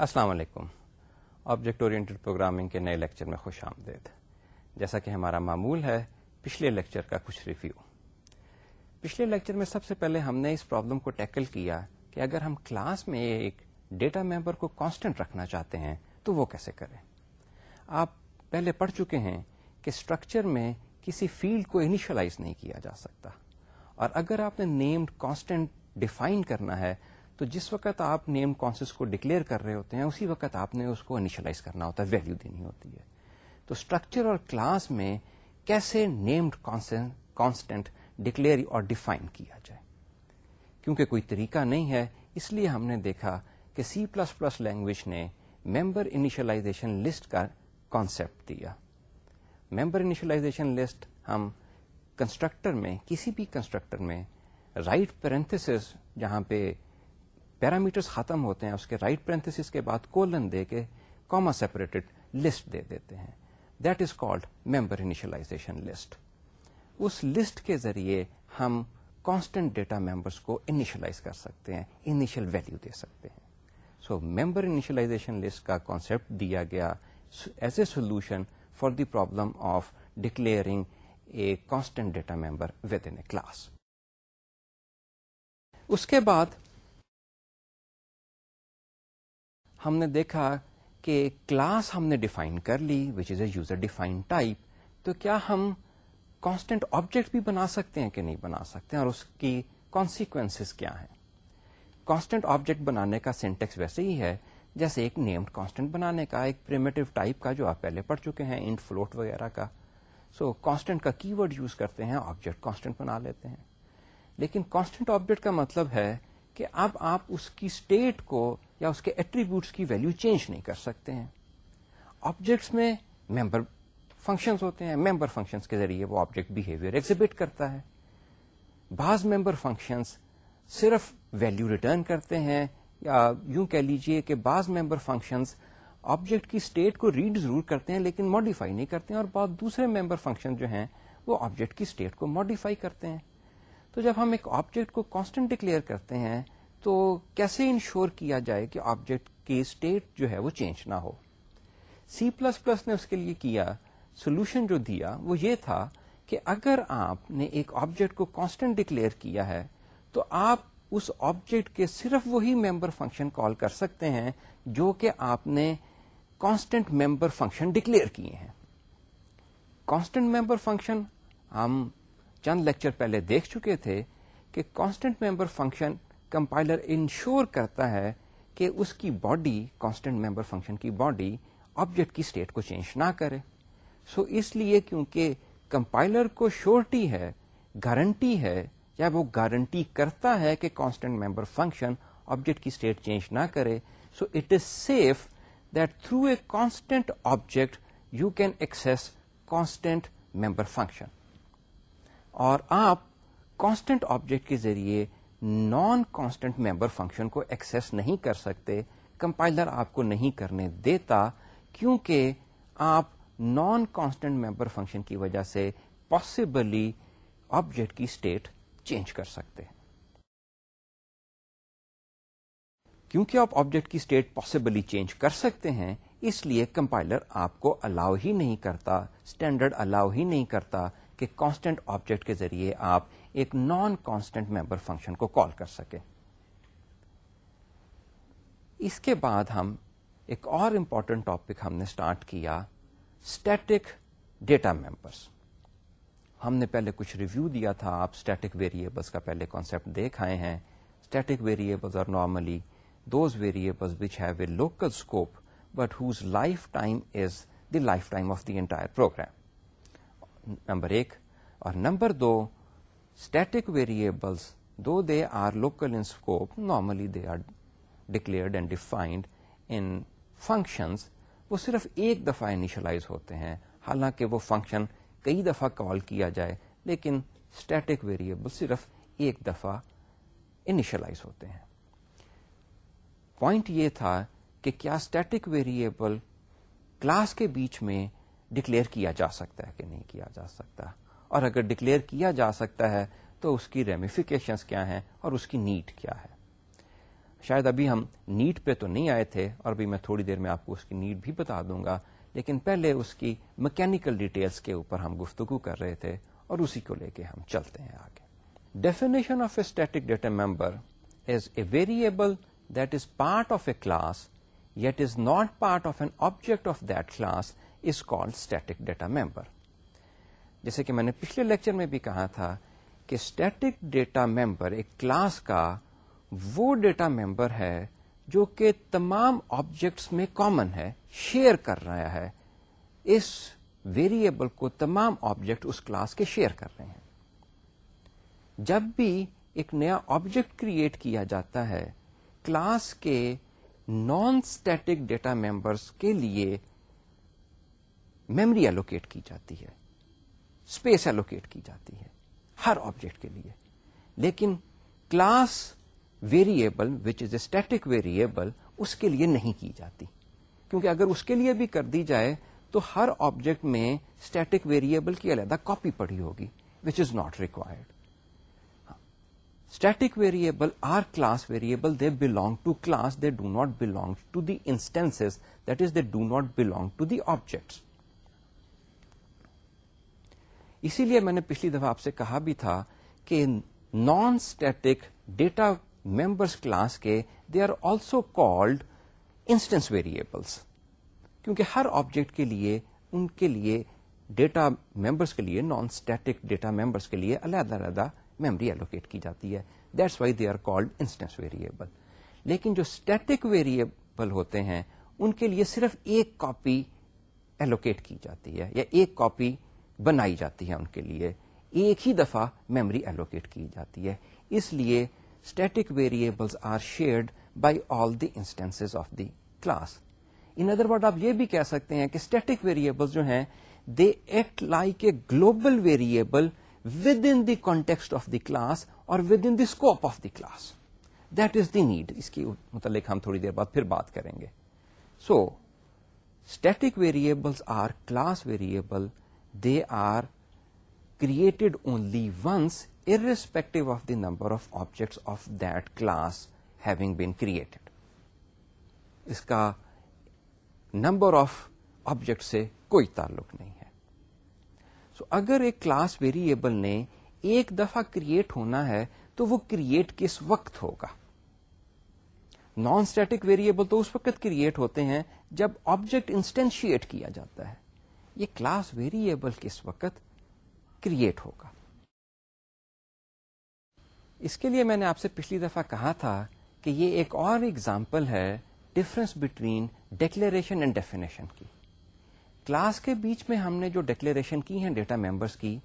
السلام علیکم۔ Object oriented programming کے نئے لیکچر میں خوش آمدید۔ جیسا کہ ہمارا معمول ہے، پچھلے لیکچر کا کچھ ریویو پچھلے لیکچر میں سب سے پہلے ہم نے اس پرابلم کو ٹیکل کیا کہ اگر ہم کلاس میں ایک ڈیٹا ممبر کو کانسٹنٹ رکھنا چاہتے ہیں، تو وہ کیسے کریں؟ آپ پہلے پڑھ چکے ہیں کہ اسٹرکچر میں کسی فیلڈ کو انیشلائز نہیں کیا جا سکتا۔ اور اگر آپ نے نیمڈ کانسٹنٹ ڈیفائن کرنا ہے تو جس وقت آپ نیم کانسس کو ڈکلیئر کر رہے ہوتے ہیں، اسی وقت آپ نے اس کو انیشلائز کرنا ہوتا ہے ویلو دینی ہوتی ہے۔ تو اسٹرکچر اور کلاس میں کیسے نیمڈ کانسٹنٹ ڈکلیئر اور ڈیفائن کیا جائے؟ کیونکہ کوئی طریقہ نہیں ہے، اس لیے ہم نے دیکھا کہ سی پلس پلس لینگویج نے ممبر انیشلائزیشن لسٹ کا کانسیپٹ دیا۔ ممبر انیشلائزیشن لسٹ ہم کنسٹرکٹر میں، کسی بھی کنسٹرکٹر میں رائٹ پیرنتھس جہاں پہ پیرامیٹرز ختم ہوتے ہیں، اس کے رائٹ پرنتھس کے بعد کولن دے کے کاما سیپریٹڈ لسٹ دے دیتے ہیں۔ That is called member initialization list us list کے ذریعے ہم کانسٹنٹ ڈیٹا ممبرس کو انیشلائز کر سکتے ہیں انیشل ویلو دے سکتے ہیں۔ سو ممبر انیشلائزیشن لسٹ کا کانسپٹ دیا گیا as a solution for the problem of declaring a constant data member within a class اس کے بعد ہم نے دیکھا کہ کلاس ہم نے ڈیفائن کر لی which is a user define type تو کیا ہم کانسٹنٹ آبجیکٹ بھی بنا سکتے ہیں کہ نہیں بنا سکتے ہیں؟ اور اس کی کانسیکوینس کیا ہیں؟ کانسٹنٹ آبجیکٹ بنانے کا سینٹیکس ویسے ہی ہے جیسے ایک نیمڈ کانسٹنٹ بنانے کا ایک پریمیٹو ٹائپ کا جو آپ پہلے پڑھ چکے ہیں انٹ فلوٹ وغیرہ کا. سو so, کانسٹنٹ کا کی ورڈ یوز کرتے ہیں آبجیکٹ کانسٹنٹ بنا لیتے ہیں. لیکن کانسٹنٹ آبجیکٹ کا مطلب ہے کہ اب آپ اس کی اسٹیٹ کو یا اس کے ایٹریبیوٹس کی ویلو چینج نہیں کر سکتے ہیں۔ آبجیکٹس میں ممبر فنکشنز ہوتے ہیں۔ ممبر فنکشنز کے ذریعے وہ آبجیکٹ بہیویئر ایگزیبٹ کرتا ہے۔ بعض ممبر فنکشنز صرف ویلو ریٹرن کرتے ہیں یا یوں کہہ لیجیے کہ بعض ممبر فنکشنز آبجیکٹ کی اسٹیٹ کو ریڈ ضرور کرتے ہیں لیکن ماڈیفائی نہیں کرتے ہیں اور بہت دوسرے ممبر فنکشن جو ہیں وہ آبجیکٹ کی اسٹیٹ کو ماڈیفائی کرتے ہیں۔ تو جب ہم ایک آبجیکٹ کو کانسٹنٹ ڈکلیئر کرتے ہیں تو کیسے انشور کیا جائے کہ آبجیکٹ کی اسٹیٹ جو ہے وہ چینج نہ ہو؟ سی پلس پلس نے اس کے لیے کیا سولوشن جو دیا وہ یہ تھا کہ اگر آپ نے ایک آبجیکٹ کو کانسٹنٹ ڈکلیئر کیا ہے تو آپ اس آبجیکٹ کے صرف وہی ممبر فنکشن کال کر سکتے ہیں جو کہ آپ نے کانسٹنٹ ممبر فنکشن ڈکلیئر کیے ہیں۔ کانسٹنٹ ممبر فنکشن ہم چند لیکچر پہلے دیکھ چکے تھے کہ constant member function compiler ensure کرتا ہے کہ اس کی باڈی کانسٹنٹ ممبر فنکشن کی باڈی آبجیکٹ کی اسٹیٹ کو چینج نہ کرے۔ سو so اس لیے کیونکہ کمپائلر کو شورٹی ہے گارنٹی ہے، یا وہ گارنٹی کرتا ہے کہ کانسٹنٹ ممبر فنکشن آبجیکٹ کی اسٹیٹ چینج نہ کرے so it is safe that through a constant object you can access constant member function اور آپ کانسٹنٹ آبجیکٹ کے ذریعے نان کانسٹنٹ ممبر فنکشن کو ایکسس نہیں کر سکتے کمپائلر آپ کو نہیں کرنے دیتا، کیونکہ آپ نان کانسٹنٹ ممبر فنکشن کی وجہ سے پاسبلی آبجیکٹ کی اسٹیٹ چینج کر سکتے۔ کیونکہ آپ آبجیکٹ کی اسٹیٹ پاسبلی چینج کر سکتے ہیں، اس لیے کمپائلر آپ کو الاؤ ہی نہیں کرتا اسٹینڈرڈ الاؤ ہی نہیں کرتا کہ کانسٹنٹ آبجیکٹ کے ذریعے آپ ایک نان کانسٹنٹ ممبر فنکشن کو کال کر سکیں اس کے بعد ہم ایک اور امپورٹنٹ ٹاپک ہم نے اسٹارٹ کیا اسٹیٹک ڈیٹا ممبرس ہم نے پہلے کچھ ریویو دیا تھا، آپ اسٹیٹک ویریبلس کا پہلے کانسپٹ دیکھ آئے ہیں۔ Static variables are normally those variables which have a local scope but whose lifetime is the lifetime of the entire program number ایک۔ اور نمبر دو static variables do they are local in scope normally they are declared and defined in functions وہ صرف ایک دفعہ initialize ہوتے ہیں۔ حالانکہ وہ فنکشن کئی دفعہ کال کیا جائے، لیکن اسٹیٹک ویریبل صرف ایک دفعہ انیشلائز ہوتے ہیں۔ پوائنٹ یہ تھا کہ کیا اسٹیٹک ویریبل کلاس کے بیچ میں ڈکلیئر کیا جا سکتا ہے کہ نہیں کیا جا سکتا۔ اور اگر ڈکلیئر کیا جا سکتا ہے، تو اس کی ریمیفیکیشنس کیا ہیں اور اس کی نیڈ کیا ہے۔ شاید ابھی ہم نیٹ پہ تو نہیں آئے تھے اور ابھی میں تھوڑی دیر میں آپ کو اس کی نیٹ بھی بتا دوں گا، لیکن پہلے اس کی مکینکل ڈیٹیلس کے اوپر ہم گفتگو کر رہے تھے اور اسی کو لے کے ہم چلتے ہیں آگے۔ Definition of a static data member is a variable that is part of a class yet is not part of an object of that class is called static data member جیسے کہ میں نے پچھلے لیکچر میں بھی کہا تھا کہ اسٹیٹک ڈیٹا ممبر ایک کلاس کا وہ ڈیٹا ممبر ہے جو کہ تمام آبجیکٹس میں کامن ہے شیئر کر رہا ہے۔ اس ویریبل کو تمام آبجیکٹ اس کلاس کے شیئر کر رہے ہیں۔ جب بھی ایک نیا آبجیکٹ کریٹ کیا جاتا ہے کلاس کے نان اسٹیٹک ڈیٹا ممبرس کے لیے میمری ایلوکیٹ کی جاتی ہے۔ اسپیس ایلوکیٹ کی جاتی ہے، ہر آبجیکٹ کے لیے۔ لیکن class variable which is a static variable اس کے لیے نہیں کی جاتی۔ کیونکہ اگر اس کے لیے بھی کر دی جائے تو ہر آبجیکٹ میں اسٹیٹک ویریبل کی علیحدہ کاپی پڑی ہوگی which is not required static variable are class variable they belong to class they do not belong to the instance that is they do not belong to the objects اسی لیے میں نے پچھلی دفعہ آپ سے کہا بھی تھا کہ non static data members class کے they are also called instance variables کیونکہ ہر آبجیکٹ کے لیے، ان کے لیے ڈیٹا ممبرس کے لیے نان اسٹیٹک ڈیٹا ممبرس کے لیے علیحدہ علیحدہ میمری ایلوکیٹ کی جاتی ہے۔ That's why they are called instance variable لیکن جو اسٹیٹک ویریبل ہوتے ہیں، ان کے لیے صرف ایک کاپی ایلوکیٹ کی جاتی ہے، یا ایک کاپی بنائی جاتی ہے ان کے لیے۔ ایک ہی دفعہ میمری ایلوکیٹ کی جاتی ہے۔ اس لیے static variables are shared by all the instance of the class in other word آپ یہ بھی کہہ سکتے ہیں کہ اسٹیٹک ویریبل جو ہیں they act like a global variable within the context of the class اور within the scope of the class that is the need اس کی متعلق ہم تھوڑی دیر بعد پھر بات کریں گے۔ So static variables are class variable they are created only once irrespective of the number of objects of that class having been created. اس کا نمبر آف آبجیکٹ سے کوئی تعلق نہیں ہے سو so, اگر ایک کلاس ویریبل نے ایک دفعہ کریٹ ہونا ہے تو وہ کریٹ کس وقت ہوگا نان اسٹیٹک ویریبل تو اس وقت کریٹ ہوتے ہیں جب آبجیکٹ انسٹینشیٹ کیا جاتا ہے یہ کلاس ویریبل کس وقت کریٹ ہوگا۔ اس کے لیے میں نے آپ سے پچھلی دفعہ کہا تھا کہ یہ ایک اور ایگزامپل ہے difference between declaration and definition کی۔ کلاس کے بیچ میں ہم نے جو ڈیکلریشن کی ہیں ڈیٹا ممبرس کی،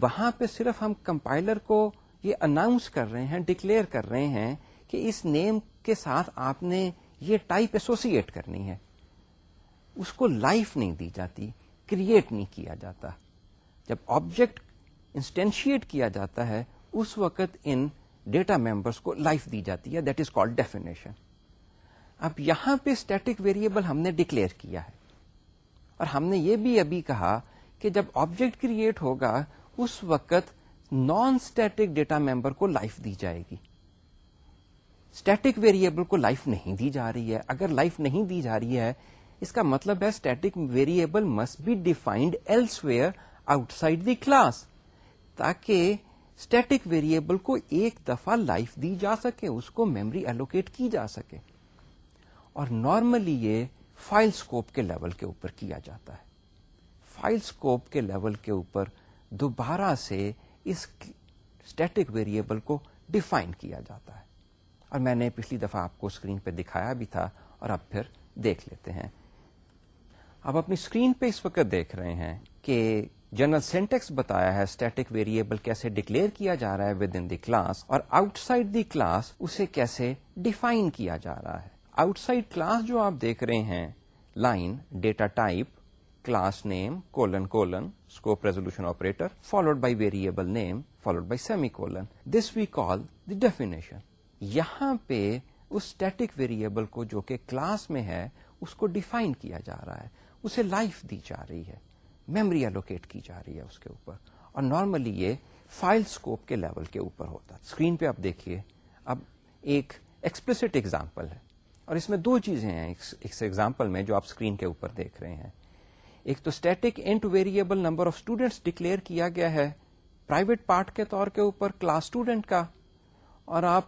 وہاں پہ صرف ہم کمپائلر کو یہ اناؤنس کر رہے ہیں ڈکلیئر کر رہے ہیں کہ اس نیم کے ساتھ آپ نے یہ ٹائپ ایسوسیٹ کرنی ہے۔ اس کو لائف نہیں دی جاتی۔ کریٹ نہیں کیا جاتا۔ جب آبجیکٹ انسٹینشیٹ کیا جاتا ہے، اس وقت ان ڈیٹا ممبرس کو لائف دی جاتی ہے دیٹ از کالڈ ڈیفینیشن اب یہاں پہ اسٹیٹک ویریبل ہم نے ڈکلیئر کیا ہے۔ اور ہم نے یہ بھی ابھی کہا کہ جب آبجیکٹ کریٹ ہوگا، اس وقت نان اسٹیٹک ڈیٹا ممبر کو لائف دی جائے گی۔ اسٹیٹک ویریبل کو لائف نہیں دی جا رہی ہے۔ اگر لائف نہیں دی جا رہی ہے اس کا مطلب ہے static variable must be defined elsewhere outside the class تاکہ اسٹیٹک ویریبل کو ایک دفعہ لائف دی جا سکے، اس کو میمری ایلوکیٹ کی جا سکے۔ اور نارملی یہ فائل اسکوپ کے لیول کے اوپر کیا جاتا ہے۔ فائل اسکوپ کے لیول کے اوپر دوبارہ سے اس اسٹیٹک ویریبل کو ڈیفائن کیا جاتا ہے۔ اور میں نے پچھلی دفعہ آپ کو اسکرین پہ دکھایا بھی تھا اور اب پھر دیکھ لیتے ہیں۔ آپ اپنی اسکرین پہ اس وقت دیکھ رہے ہیں کہ جنرل سینٹیکس بتایا ہے اسٹیٹک ویریبل کیسے ڈکلیئر کیا جا رہا ہے ود ان دی کلاس اور آؤٹ سائڈ دی کلاس اسے کیسے ڈیفائن کیا جا رہا ہے۔ آؤٹ سائڈ کلاس جو آپ دیکھ رہے ہیں line data type class name colon colon scope resolution operator followed by variable name followed by semicolon this we call the definition یہاں پہ اس اسٹیٹک ویریبل کو جو کہ کلاس میں ہے، اس کو ڈیفائن کیا جا رہا ہے۔ اسے لائف دی جا رہی ہے میمری الوکیٹ کی جا رہی ہے اس کے اوپر۔ اور نارملی یہ فائل اسکوپ کے لیول کے اوپر ہوتا ہے۔ اسکرین پہ آپ دیکھیے، اب ایک ایکسپلسٹ ایگزامپل ہے۔ اور اس میں دو چیزیں ہیں۔ اس ایگزامپل میں جو آپ اسکرین کے اوپر دیکھ رہے ہیں۔ ایک تو static int variable number of students declare کیا گیا ہے پرائیویٹ پارٹ کے طور کے اوپر کلاس اسٹوڈینٹ کا۔ اور آپ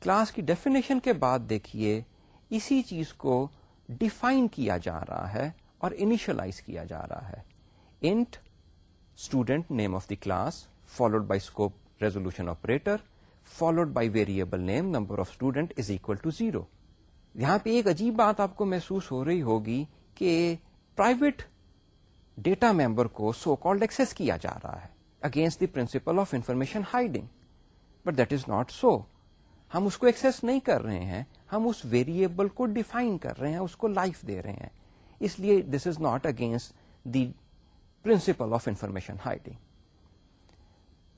کلاس کی ڈیفینیشن کے بعد دیکھیے، اسی چیز کو ڈیفائن کیا جا رہا ہے۔ اور انیشلائز کیا جا رہا ہے۔ Int student name of the class followed by scope resolution operator followed by variable name number of student is equal to zero یہاں پہ ایک عجیب بات آپ کو محسوس ہو رہی ہوگی کہ پرائیویٹ ڈیٹا ممبر کو سو کالڈ ایکس کیا جا رہا ہے against the principle of information hiding but that is not so ہم اس کو ایکسس نہیں کر رہے ہیں، ہم اس ویریبل کو ڈیفائن کر رہے ہیں، اس کو لائف دے رہے ہیں۔ اس لیے this is not against the principle of information hiding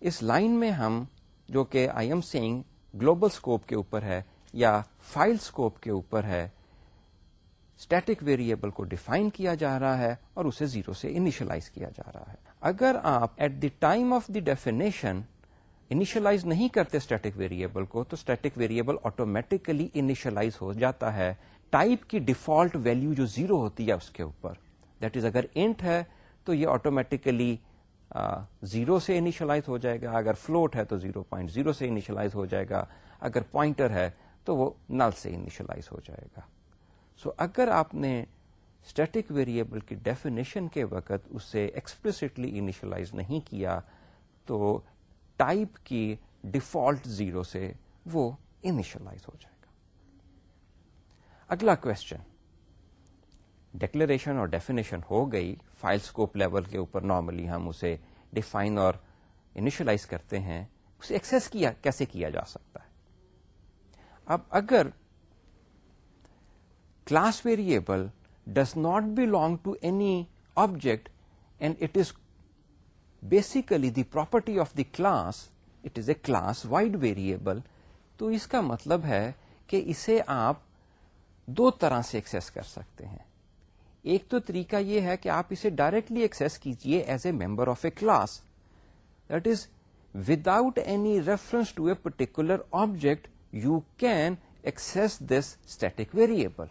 us line میں ہم جو کہ I am saying global scope کے اوپر ہے یا فائل اسکوپ کے اوپر ہے اسٹیٹک ویریبل کو ڈیفائن کیا جا رہا ہے اور اسے زیرو سے انیشلائز کیا جا رہا ہے۔ اگر آپ at the time of the definition initialize نہیں کرتے اسٹیٹک ویریبل کو، تو اسٹیٹک ویریبل آٹومیٹکلی انیشلائز ہو جاتا ہے۔ ٹائپ کی ڈیفالٹ ویلو جو زیرو ہوتی ہے اس کے اوپر دیٹ از اگر انٹ ہے تو یہ آٹومیٹکلی زیرو سے انیشلائز ہو جائے گا اگر فلوٹ ہے تو زیرو پوائنٹ زیرو سے انیشلائز ہو جائے گا اگر پوائنٹر ہے تو وہ نل سے انیشلائز ہو جائے گا۔ سو so, اگر آپ نے اسٹیٹک ویریبل کی ڈیفینیشن کے وقت اسے ایکسپلسٹلی انیشلائز نہیں کیا تو ٹائپ کی ڈیفالٹ زیرو سے وہ انیشلائز ہو جائے گا۔ اگلا کوشچن ڈیکلریشن اور ڈیفینیشن ہو گئی. فائل اسکوپ لیول کے اوپر نارملی ہم اسے ڈیفائن اور انیشلائز کرتے ہیں. اسے ایکسس کیا، کیسے کیا جا سکتا ہے؟ اب اگر class variable does not belong to any object and it is basically the property of the class it is a class wide variable تو اس کا مطلب ہے کہ اسے آپ دو طرح سے ایکسس کر سکتے ہیں۔ ایک تو طریقہ یہ ہے کہ آپ اسے ڈائریکٹلی ایکسس کیجیے as a member of a class that is without any reference to a particular object you can access this static variable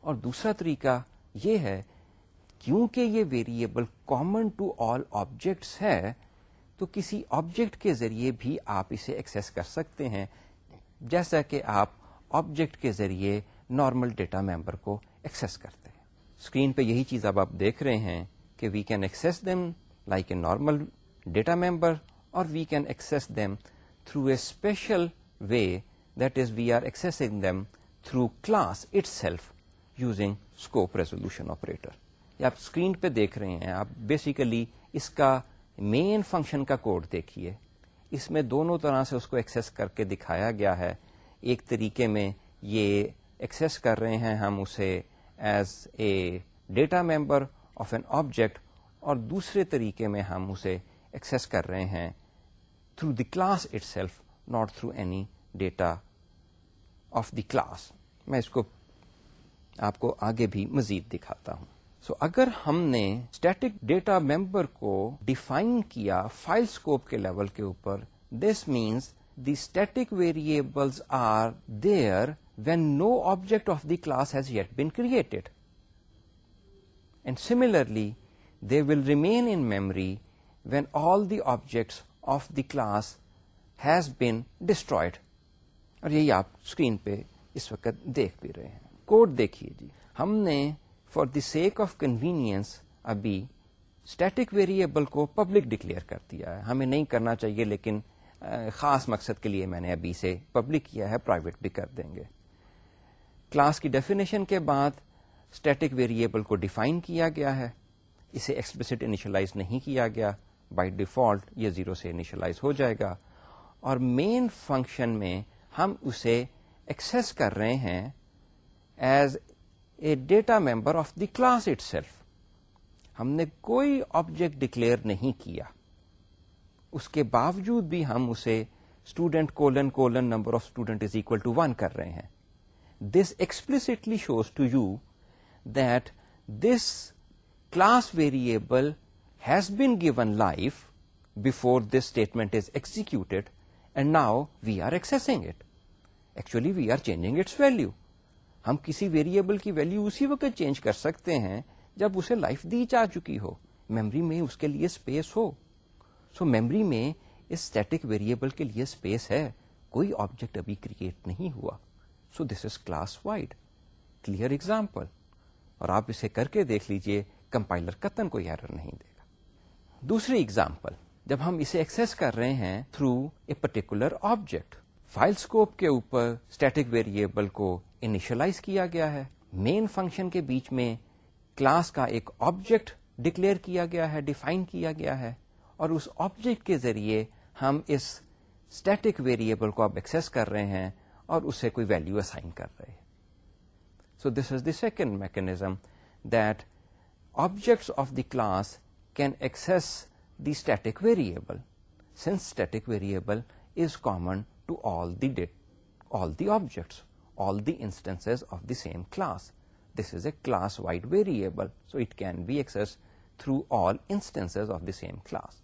اور دوسرا طریقہ یہ ہے، کیونکہ یہ variable common to all objects ہے، تو کسی آبجیکٹ کے ذریعے بھی آپ اسے ایکسس کر سکتے ہیں۔ جیسا کہ آپ آبجیکٹ کے ذریعے نارمل ڈیٹا ممبر کو ایکسس کرتے ہیں۔ اسکرین پہ یہی چیز اب آپ دیکھ رہے ہیں کہ we can access them like a normal data member اور we can access them through a special way that is we are accessing them through class itself using scope resolution operator یہ آپ اسکرین پہ دیکھ رہے ہیں، آپ basically اس کا main function کا کوڈ دیکھیے۔ اس میں دونوں طرح سے اس کو ایکسس کر کے دکھایا گیا ہے۔ ایک طریقے میں یہ ایکسس کر رہے ہیں ہم اسے as a data member of an object اور دوسرے طریقے میں ہم اسے ایکسس کر رہے ہیں through the class itself not through any data of the class میں اس کو آپ کو آگے بھی مزید دکھاتا ہوں۔ سو so, اگر ہم نے اسٹیٹک ڈیٹا ممبر کو ڈیفائن کیا فائل اسکوپ کے لیول کے اوپر this means the static variables are there when no object of the class has yet been created and similarly they will remain in memory when all the objects of the class has been destroyed اور یہی آپ screen پہ اس وقت دیکھ بھی رہے ہیں۔ Code دیکھیے جی۔ ہم نے for the sake of convenience ابھی اسٹیٹک ویریبل کو پبلک ڈکلیئر کر دیا ہے۔ ہمیں نہیں کرنا چاہیے لیکن خاص مقصد کے لیے میں نے ابھی سے پبلک کیا ہے پرائیویٹ بھی کر دیں گے۔ کلاس کی ڈیفینیشن کے بعد اسٹیٹک ویریبل کو ڈیفائن کیا گیا ہے۔ اسے ایکسپلسٹ انیشلائز نہیں کیا گیا۔ بائی ڈیفالٹ یہ زیرو سے انیشلائز ہو جائے گا۔ اور مین فنکشن میں ہم اسے ایکسس کر رہے ہیں as a data member of the class itself ہم نے کوئی آبجیکٹ ڈکلیئر نہیں کیا۔ اس کے باوجود بھی ہم اسے student colon colon number of student is equal to one کر رہے ہیں۔ This explicitly shows to you that this class variable has been given life before this statement is executed and now we are accessing it actually we are changing its value ہم کسی variable کی value اسی وقت change کر سکتے ہیں جب اسے لائف دی جا چکی ہو۔ میمری میں اس کے لیے اسپیس ہو۔ سو میمری میں اس اسٹیٹک ویریبل کے لیے اسپیس ہے، کوئی آبجیکٹ ابھی کریٹ نہیں ہوا۔ So this is class wide clear example اور آپ اسے کر کے دیکھ لیجیے کمپائلر قطن کوئی ایرر نہیں دے گا۔ دوسری اگزامپل جب ہم اسے ایکسس کر رہے ہیں through a particular object file scope کے اوپر اسٹیٹک ویریبل کو انیشلائز کیا گیا ہے۔ مین فنکشن کے بیچ میں کلاس کا ایک آبجیکٹ ڈکلیئر کیا گیا ہے ڈیفائن کیا گیا ہے۔ اور اس آبجیکٹ کے ذریعے ہم اس اسٹیٹک ویریبل کو اب ایکسس کر رہے ہیں اور اسے کوئی ویلو اسائن کر رہے ہیں۔ So this is the second mechanism that objects of the class can access the static variable since static variable is common to all the that all the objects all the instance of the same class this is a class wide variable so it can be accessed through all instance of the same class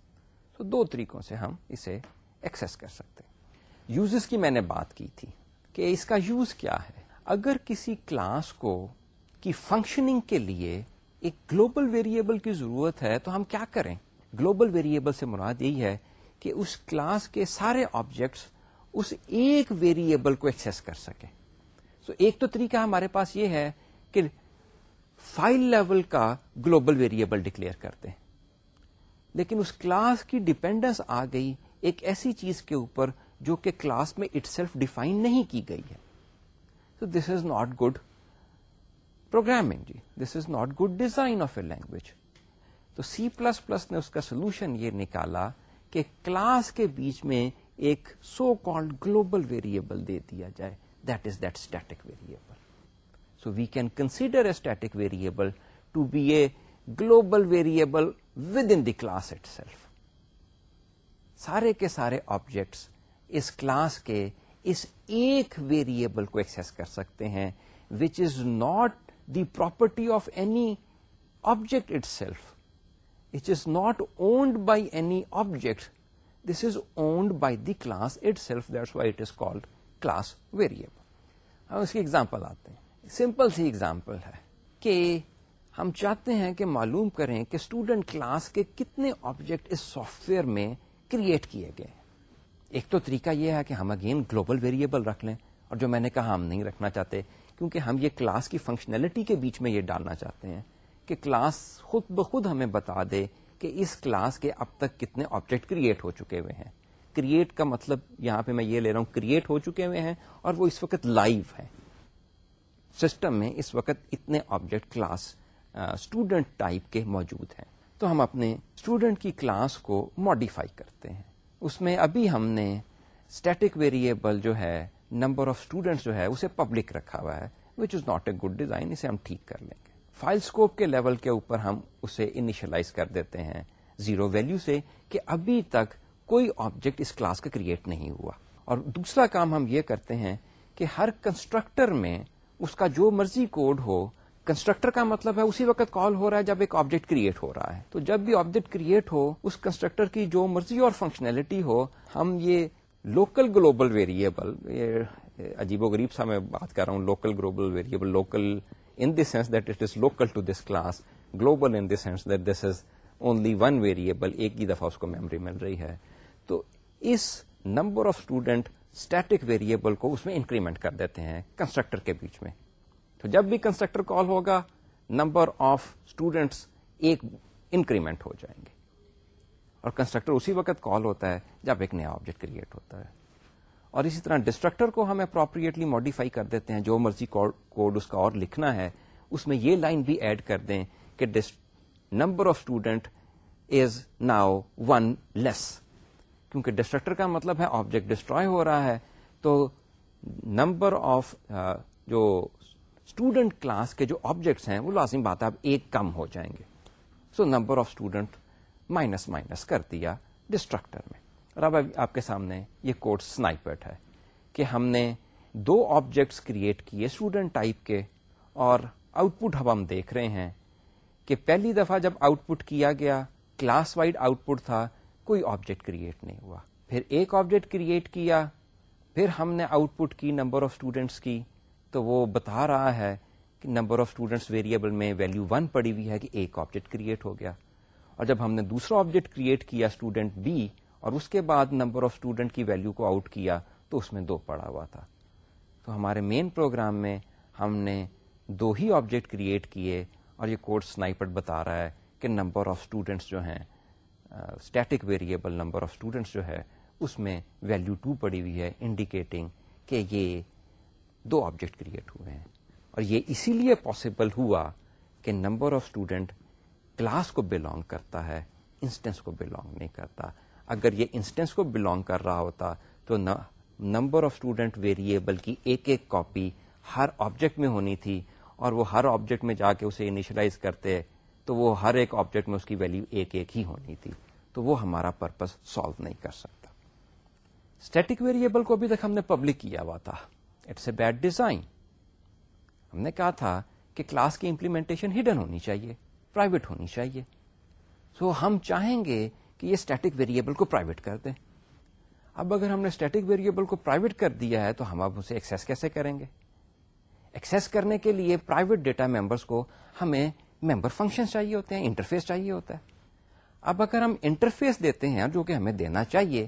تو دو طریقوں سے ہم اسے Axis کر سکتے uses کی میں نے بات کی تھی کہ اس کا یوز کیا ہے۔ اگر کسی کلاس کو کی فنکشننگ کے لیے ایک گلوبل ویریبل کی ضرورت ہے تو ہم کیا کریں؟ گلوبل ویریبل سے مراد یہی ہے کہ اس کلاس کے سارے آبجیکٹس اس ایک ویریبل کو ایکسس کر سکیں۔ سو so ایک تو طریقہ ہمارے پاس یہ ہے کہ فائل لیول کا گلوبل ویریبل ڈکلیئر کرتے ہیں۔ لیکن اس کلاس کی ڈپینڈنس آ گئی ایک ایسی چیز کے اوپر جو کہ کلاس میں اٹ سیلف ڈیفائن نہیں کی گئی ہے۔ جی۔ تو this is not good programming G. This is not good design of a language تو سی پلس پلس نے اس کا سولوشن یہ نکالا کہ کلاس کے بیچ میں ایک سو کالڈ گلوبل ویریبل دے دیا جائے۔ That is that static variable so we can consider a static variable to be a global variable within the class itself سارے کے سارے آبجیکٹس اس کلاس کے اس ایک ویریبل کو ایکسس کر سکتے ہیں which is not the property of any object itself it is not owned by any object this is owned by the class itself that's why it is called class variable ہم اس کی example آتے ہیں. Simple سی example ہے کہ ہم چاہتے ہیں کہ معلوم کریں کہ اسٹوڈنٹ کلاس کے کتنے آبجیکٹ اس سافٹ ویئر میں کریٹ کیے گئے۔ ایک تو طریقہ یہ ہے کہ ہم اگین گلوبل ویریبل رکھ لیں، اور جو میں نے کہا ہم نہیں رکھنا چاہتے، کیونکہ ہم یہ کلاس کی فنکشنلٹی کے بیچ میں یہ ڈالنا چاہتے ہیں کہ کلاس خود بخود ہمیں بتا دے کہ اس کلاس کے اب تک کتنے آبجیکٹ کریٹ ہو چکے ہوئے ہیں۔ کریٹ کا مطلب یہاں پہ میں یہ لے رہا ہوں کریٹ ہو چکے ہوئے ہیں اور وہ اس وقت لائیو ہے۔ سسٹم میں اس وقت اتنے آبجیکٹ کلاس اسٹوڈنٹ ٹائپ کے موجود ہیں۔ تو ہم اپنے اسٹوڈنٹ کی کلاس کو ماڈیفائی کرتے ہیں۔ اس میں ابھی ہم نے اسٹیٹک ویریبل جو ہے نمبر آف اسٹوڈینٹس جو ہے، اسے پبلک رکھا ہوا ہے which is not a good design اسے ہم ٹھیک کر لیں گے۔ فائل اسکوپ کے لیول کے اوپر ہم اسے انیشلائز کر دیتے ہیں۔ زیرو ویلو سے کہ ابھی تک کوئی آبجیکٹ اس کلاس کا کریٹ نہیں ہوا۔ اور دوسرا کام ہم یہ کرتے ہیں کہ ہر کنسٹرکٹر میں اس کا جو مرضی کوڈ ہو کنسٹرکٹر کا مطلب ہے اسی وقت کال ہو رہا ہے جب ایک آبجیکٹ کریٹ ہو رہا ہے۔ تو جب بھی آبجیکٹ کریٹ ہو، اس کنسٹرکٹر کی جو مرضی اور فنکشنلٹی ہو، ہم یہ لوکل گلوبل ویریبل عجیب و غریب سا میں بات کر رہا ہوں local global variable local in the sense that it is local to this class global in the sense that this is only one variable ایک ہی دفعہ اس کو میموری مل رہی ہے۔ تو اس number of student static variable کو اس میں انکریمنٹ کر دیتے ہیں کنسٹرکٹر کے بیچ میں۔ تو جب بھی کنسٹرکٹر کال ہوگا نمبر آف اسٹوڈینٹس ایک انکریمنٹ ہو جائیں گے۔ اور کنسٹرکٹر اسی وقت کال ہوتا ہے جب ایک نیا آبجیکٹ کریٹ ہوتا ہے۔ اور اسی طرح ڈسٹرکٹر کو ہم اپروپریٹلی ماڈیفائی کر دیتے ہیں، جو مرضی کوڈ اس کا اور لکھنا ہے، اس میں یہ لائن بھی ایڈ کر دیں کہ number of student is now one less کیونکہ ڈسٹرکٹر کا مطلب ہے آبجیکٹ ڈسٹروائے ہو رہا ہے، تو نمبر آف جو اسٹوڈنٹ کلاس کے جو آبجیکٹس ہیں وہ لازم بات ہے، اب ایک کم ہو جائیں گے۔ So number of student minus minus کر دیا ڈسٹرکٹر میں۔ اور اب آپ کے سامنے یہ کوڈ سنائپرٹ ہے کہ ہم نے دو آبجیکٹس کریٹ کیے اسٹوڈنٹ ٹائپ کے اور آؤٹ پٹ اب ہم دیکھ رہے ہیں کہ پہلی دفعہ جب آؤٹ پٹ کیا گیا، کلاس وائڈ آؤٹ پٹ تھا، کوئی آبجیکٹ کریٹ نہیں ہوا۔ پھر ایک آبجیکٹ کریٹ کیا، پھر ہم نے آؤٹ پٹ کی نمبر آف اسٹوڈینٹس کی۔ تو وہ بتا رہا ہے کہ نمبر آف اسٹوڈینٹس ویریبل میں ویلو ون پڑی ہوئی ہے کہ ایک آبجیکٹ کریٹ ہو گیا۔ اور جب ہم نے دوسرا آبجیکٹ کریٹ کیا اسٹوڈینٹ بی اور اس کے بعد نمبر آف اسٹوڈینٹ کی ویلو کو آؤٹ کیا تو اس میں دو پڑا ہوا تھا۔ تو ہمارے مین پروگرام میں ہم نے دو ہی آبجیکٹ کریٹ کیے اور یہ کوڈ سنائپٹ بتا رہا ہے کہ نمبر آف اسٹوڈینٹس جو ہیں static variable number of students جو ہے، اس میں ویلو ٹو پڑی ہوئی ہے انڈیکیٹنگ کہ یہ دو آبجیکٹ کریٹ ہوئے ہیں۔ اور یہ اسی لیے پاسبل ہوا کہ نمبر آف اسٹوڈینٹ کلاس کو بلونگ کرتا ہے انسٹنس کو بلونگ نہیں کرتا۔ اگر یہ انسٹنس کو بلونگ کر رہا ہوتا تو نمبر آف اسٹوڈینٹ ویریبل کی ایک ایک کاپی ہر آبجیکٹ میں ہونی تھی۔ اور وہ ہر آبجیکٹ میں جا کے اسے انیشلائز کرتے تو وہ ہر ایک آبجیکٹ میں اس کی ویلو ایک ایک ہی ہونی تھی۔ تو وہ ہمارا پرپز سالو نہیں کر سکتا۔ اسٹیٹک ویریبل کو ابھی تک ہم نے پبلک کیا ہوا تھا۔ اٹس اے بیڈ ڈیزائن ہم نے کہا تھا کہ کلاس کی امپلیمنٹیشن ہڈن ہونی چاہیے پرائیویٹ ہونی چاہیے۔ سو so, ہم چاہیں گے کہ یہ اسٹیٹک ویریبل کو پرائیویٹ کر دیں۔ اب اگر ہم نے اسٹیٹک ویریبل کو پرائیویٹ کر دیا ہے تو ہم اب اسے ایکسس کیسے کریں گے؟ ایکسس کرنے کے لیے پرائیویٹ ڈیٹا ممبرس کو ہمیں ممبر فنکشن چاہیے ہوتے ہیں انٹرفیس چاہیے ہوتا ہے۔ اب اگر ہم انٹرفیس دیتے ہیں جو کہ ہمیں دینا چاہیے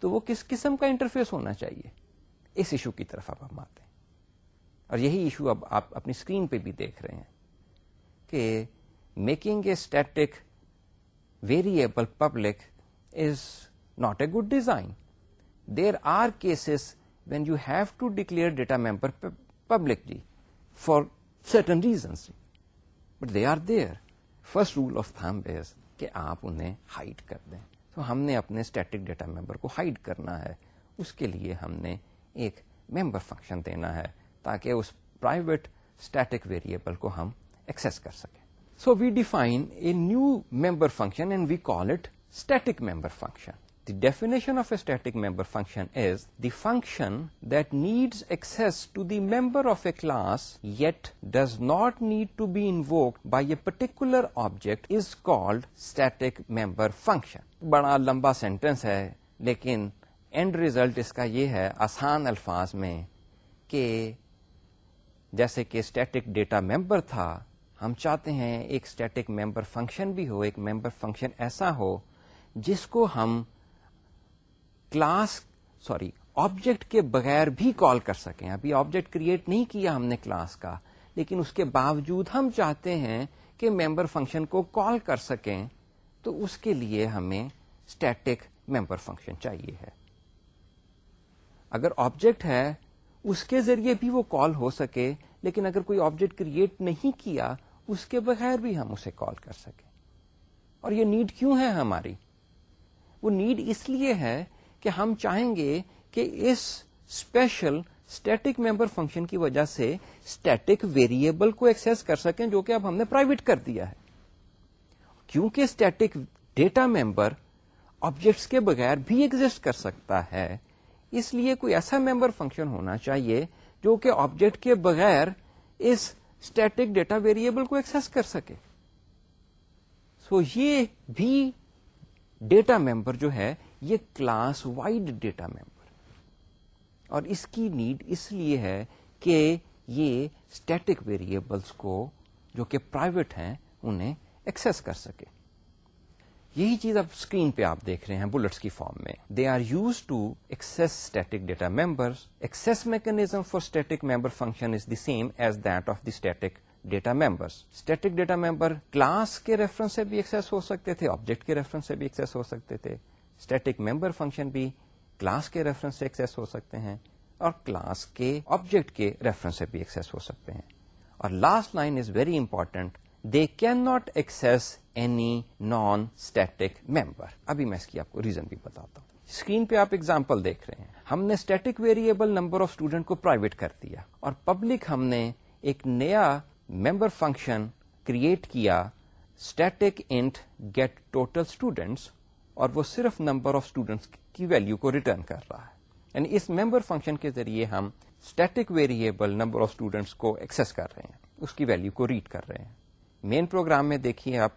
تو وہ کس قسم کا انٹرفیس ہونا چاہیے؟ اس ایشو کی طرف اب ہم آتے ہیں۔ اور یہی ایشو اب آپ اپنی اسکرین پہ بھی دیکھ رہے ہیں کہ making a static variable public is not a good design there are cases when you have to declare data member public G for certain reasons but they are there first rule of thumb is کہ آپ انہیں hide کر دیں۔ تو ہم نے اپنے static data member کو ہائڈ کرنا ہے۔ اس کے لیے ہم نے ایک ممبر فنکشن دینا ہے تاکہ اس پرائیویٹ اسٹیٹک ویریبل کو ہم ایکسس کر سکیں so we define a new member function and we call it static member function The definition of a static member function is the function that needs access to the member of a class yet does not need to be invoked by a particular object is called static member function. بڑا لمبا sentence ہے لیکن and result اس کا یہ ہے آسان الفاظ میں کہ جیسے کہ اسٹیٹک ڈیٹا ممبر تھا، ہم چاہتے ہیں ایک اسٹیٹک ممبر فنکشن بھی ہو، ایک ممبر فنکشن ایسا ہو جس کو ہم کلاس سوری آبجیکٹ کے بغیر بھی کال کر سکیں۔ ابھی آبجیکٹ کریٹ نہیں کیا ہم نے کلاس کا، لیکن اس کے باوجود ہم چاہتے ہیں کہ ممبر فنکشن کو کال کر سکیں۔ تو اس کے لیے ہمیں اسٹیٹک ممبر فنکشن چاہیے ہے۔ اگر آبجیکٹ ہے، اس کے ذریعے بھی وہ کال ہو سکے، لیکن اگر کوئی آبجیکٹ کریٹ نہیں کیا، اس کے بغیر بھی ہم اسے کال کر سکیں۔ اور یہ نیڈ کیوں ہے ہماری؟ وہ نیڈ اس لیے ہے کہ ہم چاہیں گے کہ اس اسپیشل اسٹیٹک ممبر فنکشن کی وجہ سے اسٹیٹک ویریبل کو ایکسس کر سکیں، جو کہ اب ہم نے پرائیویٹ کر دیا ہے۔ کیونکہ اسٹیٹک ڈیٹا ممبر آبجیکٹس کے بغیر بھی ایگزٹ کر سکتا ہے اس لیے کوئی ایسا ممبر فنکشن ہونا چاہیے جو کہ آبجیکٹ کے بغیر اس اسٹیٹک ڈیٹا ویریبل کو ایکسس کر سکے۔ سو so یہ بھی ڈیٹا ممبر جو ہے، یہ کلاس وائڈ ڈیٹا ممبر اور اس کی نیڈ اس لیے ہے کہ یہ اسٹیٹک ویریبلس کو جو کہ پرائیویٹ ہیں، انہیں ایکسس کر سکے۔ یہی چیز اب اسکرین پہ آپ دیکھ رہے ہیں بلٹس کی فارم میں۔ They are used to access static data member access mechanism for static member function is the same as that of the static data members static data member class کے reference سے بھی Axis ہو سکتے تھے object کے reference سے بھی Axis ہو سکتے تھے۔ اسٹیٹک ممبر فنکشن بھی کلاس کے ریفرنس سے ایکسس ہو سکتے ہیں اور کلاس کے آبجیکٹ کے ریفرنس سے بھی ایکسس ہو سکتے ہیں۔ اور last line is very important they can not access any non static member ابھی میں اس کی آپ کو ریزن بھی بتاتا ہوں۔ اسکرین پہ آپ ایگزامپل دیکھ رہے ہیں۔ ہم نے static variable number of student کو پرائیویٹ کر دیا اور پبلک ہم نے ایک نیا ممبر فنکشن کریٹ کیا static int get total students اور وہ صرف نمبر آف اسٹوڈینٹس کی ویلو کو ریٹرن کر رہا ہے۔ یعنی اس ممبر فنکشن کے ذریعے ہم static variable number of students کو ایکسس کر رہے ہیں، اس کی ویلو کو ریڈ کر رہے ہیں۔ مین پروگرام میں دیکھیے آپ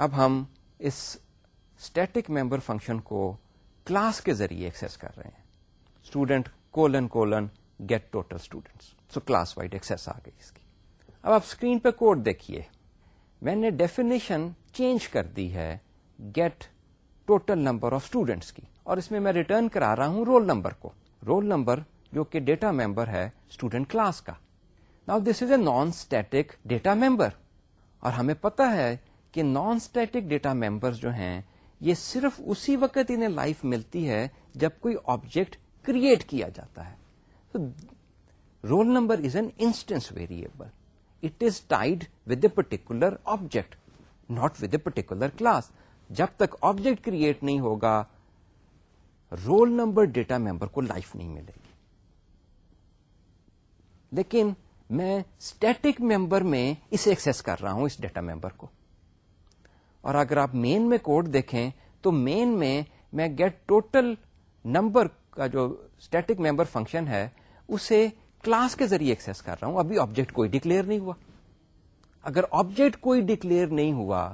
اب ہم اس اسٹیٹک ممبر فنکشن کو کلاس کے ذریعے ایکسس کر رہے ہیں۔ Student colon colon get total students so class wide access آ گئی اس کی۔ اب آپ اسکرین پہ کوڈ دیکھیے۔ میں نے ڈیفینیشن چینج کر دی ہے get total number of students کی۔ اور اس میں میں ریٹرن کرا رہا ہوں رول نمبر کو۔ رول نمبر جو کہ ڈیٹا ممبر ہے اسٹوڈنٹ کلاس کا۔ نا this is a non static data member اور ہمیں پتا ہے کہ نان اسٹیٹک ڈیٹا ممبر جو ہیں، یہ صرف اسی وقت انہیں لائف ملتی ہے جب کوئی آبجیکٹ کریٹ کیا جاتا ہے۔ Roll number is an instance variable it is tied with a particular object not with a particular class جب تک آبجیکٹ کریٹ نہیں ہوگا رول نمبر ڈیٹا ممبر کو لائف نہیں ملے گی۔ لیکن میں اسٹیٹک ممبر میں اسے ایکسس کر رہا ہوں اس ڈیٹا ممبر کو۔ اور اگر آپ مین میں کوڈ دیکھیں تو مین میں میں گیٹ ٹوٹل نمبر کا جو اسٹیٹک ممبر فنکشن ہے، اسے کلاس کے ذریعے ایکسس کر رہا ہوں۔ ابھی آبجیکٹ کوئی ڈکلیئر نہیں ہوا۔ اگر آبجیکٹ کوئی ڈکلیئر نہیں ہوا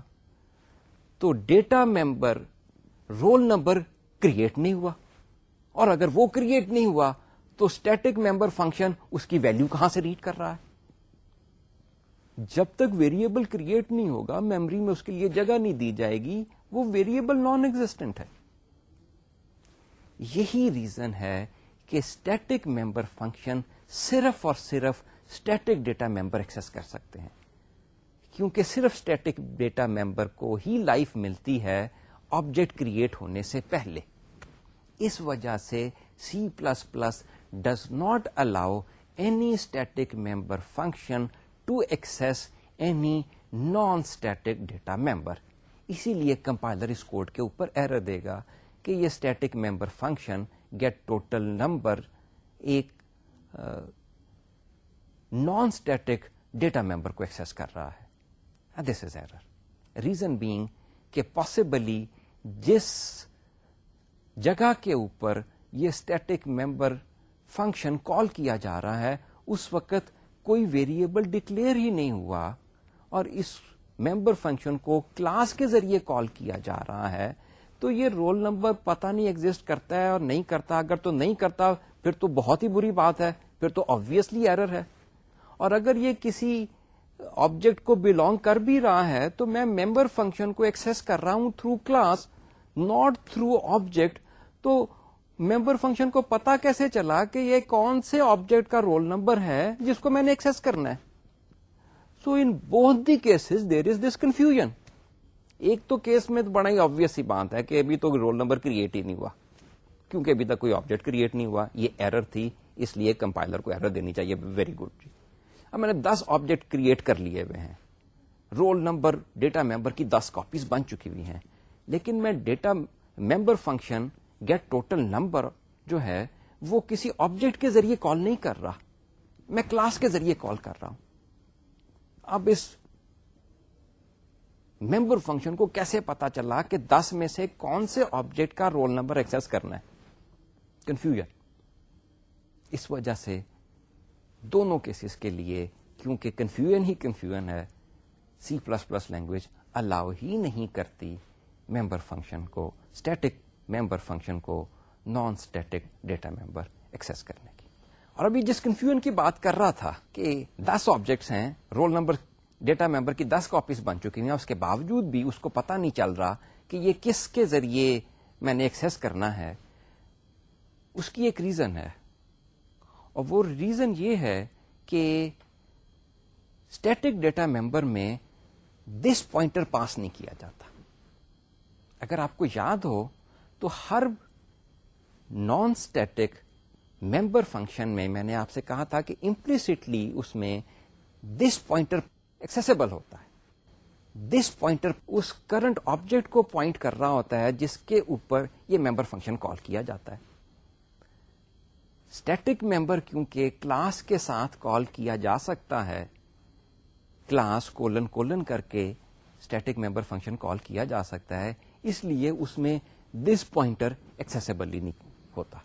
تو data member roll number create نہیں ہوا۔ اور اگر وہ کریٹ نہیں ہوا تو اسٹیٹک ممبر فنکشن اس کی ویلو کہاں سے ریڈ کر رہا ہے؟ جب تک ویریبل کریٹ نہیں ہوگا میموری میں اس کے لیے جگہ نہیں دی جائے گی، وہ ویریبل نان ایگزٹنٹ ہے۔ یہی ریزن ہے کہ اسٹیٹک ممبر فنکشن صرف اور صرف اسٹیٹک ڈیٹا ممبر ایکسس کر سکتے ہیں۔ کیونکہ صرف اسٹیٹک ڈیٹا ممبر کو ہی لائف ملتی ہے آبجیکٹ کریٹ ہونے سے پہلے۔ اس وجہ سے C plus plus does not allow any static member function to access any non static data member اسی لیے کمپائلر اس کوڈ کے اوپر ایرر دے گا کہ یہ static member function get total number ایک نان اسٹیٹک ڈیٹا ممبر کو ایکسس کر رہا ہے. This is error reason being کہ پاسبلی جس جگہ کے اوپر یہ اسٹیٹک ممبر فنکشن کال کیا جا رہا ہے، اس وقت کوئی ویریبل ڈکلیئر ہی نہیں ہوا اور اس ممبر فنکشن کو کلاس کے ذریعے کال کیا جا رہا ہے، تو یہ رول نمبر پتا نہیں ایگزٹ کرتا ہے اور نہیں کرتا، اگر تو نہیں کرتا، پھر تو بہت ہی بری بات ہے، پھر تو آبویسلی ایرر ہے۔ اور اگر یہ کسی آبجیکٹ کو بلونگ کر بھی رہا ہے، تو میں ممبر فنکشن کو ایکسس کر رہا ہوں through class not through object تو ممبر فنکشن کو پتا کیسے چلا کہ یہ کون سے آبجیکٹ کا رول نمبر ہے جس کو میں نے ایکسس کرنا ہے؟ So in both the cases there is this confusion ایک تو کیس میں بڑا ہی آبیس ہی بات ہے کہ ابھی تو رول نمبر کریٹ ہی نہیں ہوا۔ کیونکہ ابھی تک کوئی آبجیکٹ کریٹ نہیں ہوا۔ یہ ایرر تھی، اس لیے کمپائلر کو ایرر دینی چاہیے۔ ویری گڈ جی۔ اب میں نے دس آبجیکٹ کریٹ کر لیے ہوئے ہیں۔ رول نمبر ڈیٹا ممبر کی دس کاپیز بن چکی ہوئی ہیں۔ لیکن میں data member function get total number جو ہے وہ کسی آبجیکٹ کے ذریعے کال نہیں کر رہا۔ میں کلاس کے ذریعے کال کر رہا ہوں۔ اب اس ممبر فنکشن کو کیسے پتا چلا کہ دس میں سے کون سے آبجیکٹ کا رول نمبر ایکسس کرنا ہے؟ کنفیوژن اس وجہ سے دونوں کیسز کے لیے کیونکہ کنفیوژن ہی کنفیوژن ہے C plus plus language allow ہی نہیں کرتی ممبر فنکشن کو اسٹیٹک ممبر فنکشن کو non static data member access کرنے کی۔ اور ابھی جس کنفیوژن کی بات کر رہا تھا کہ دس آبجیکٹس ہیں رول نمبر ڈیٹا ممبر کی دس کاپیز بن چکی ہیں، اس کے باوجود بھی اس کو پتا نہیں چل رہا کہ یہ کس کے ذریعے میں نے ایکسس کرنا ہے۔ اس کی ایک ریزن ہے۔ اور وہ ریزن یہ ہے کہ اسٹیٹک ڈیٹا ممبر میں دس پوائنٹر پاس نہیں کیا جاتا۔ اگر آپ کو یاد ہو تو ہر نان اسٹیٹک ممبر فنکشن میں میں نے آپ سے کہا تھا کہ امپلیسٹلی اس میں دس پوائنٹر ایکسیسیبل ہوتا ہے۔ دس پوائنٹر اس کرنٹ آبجیکٹ کو پوائنٹ کر رہا ہوتا ہے جس کے اوپر یہ ممبر فنکشن کال کیا جاتا ہے۔ اسٹیٹک ممبر کیونکہ کلاس کے ساتھ کال کیا جا سکتا ہے کلاس کولن کولن کر کے اسٹیٹک ممبر فنکشن کال کیا جا سکتا ہے۔ اس لیے اس میں دس پوائنٹر ایکسیسیبل ہی نہیں ہوتا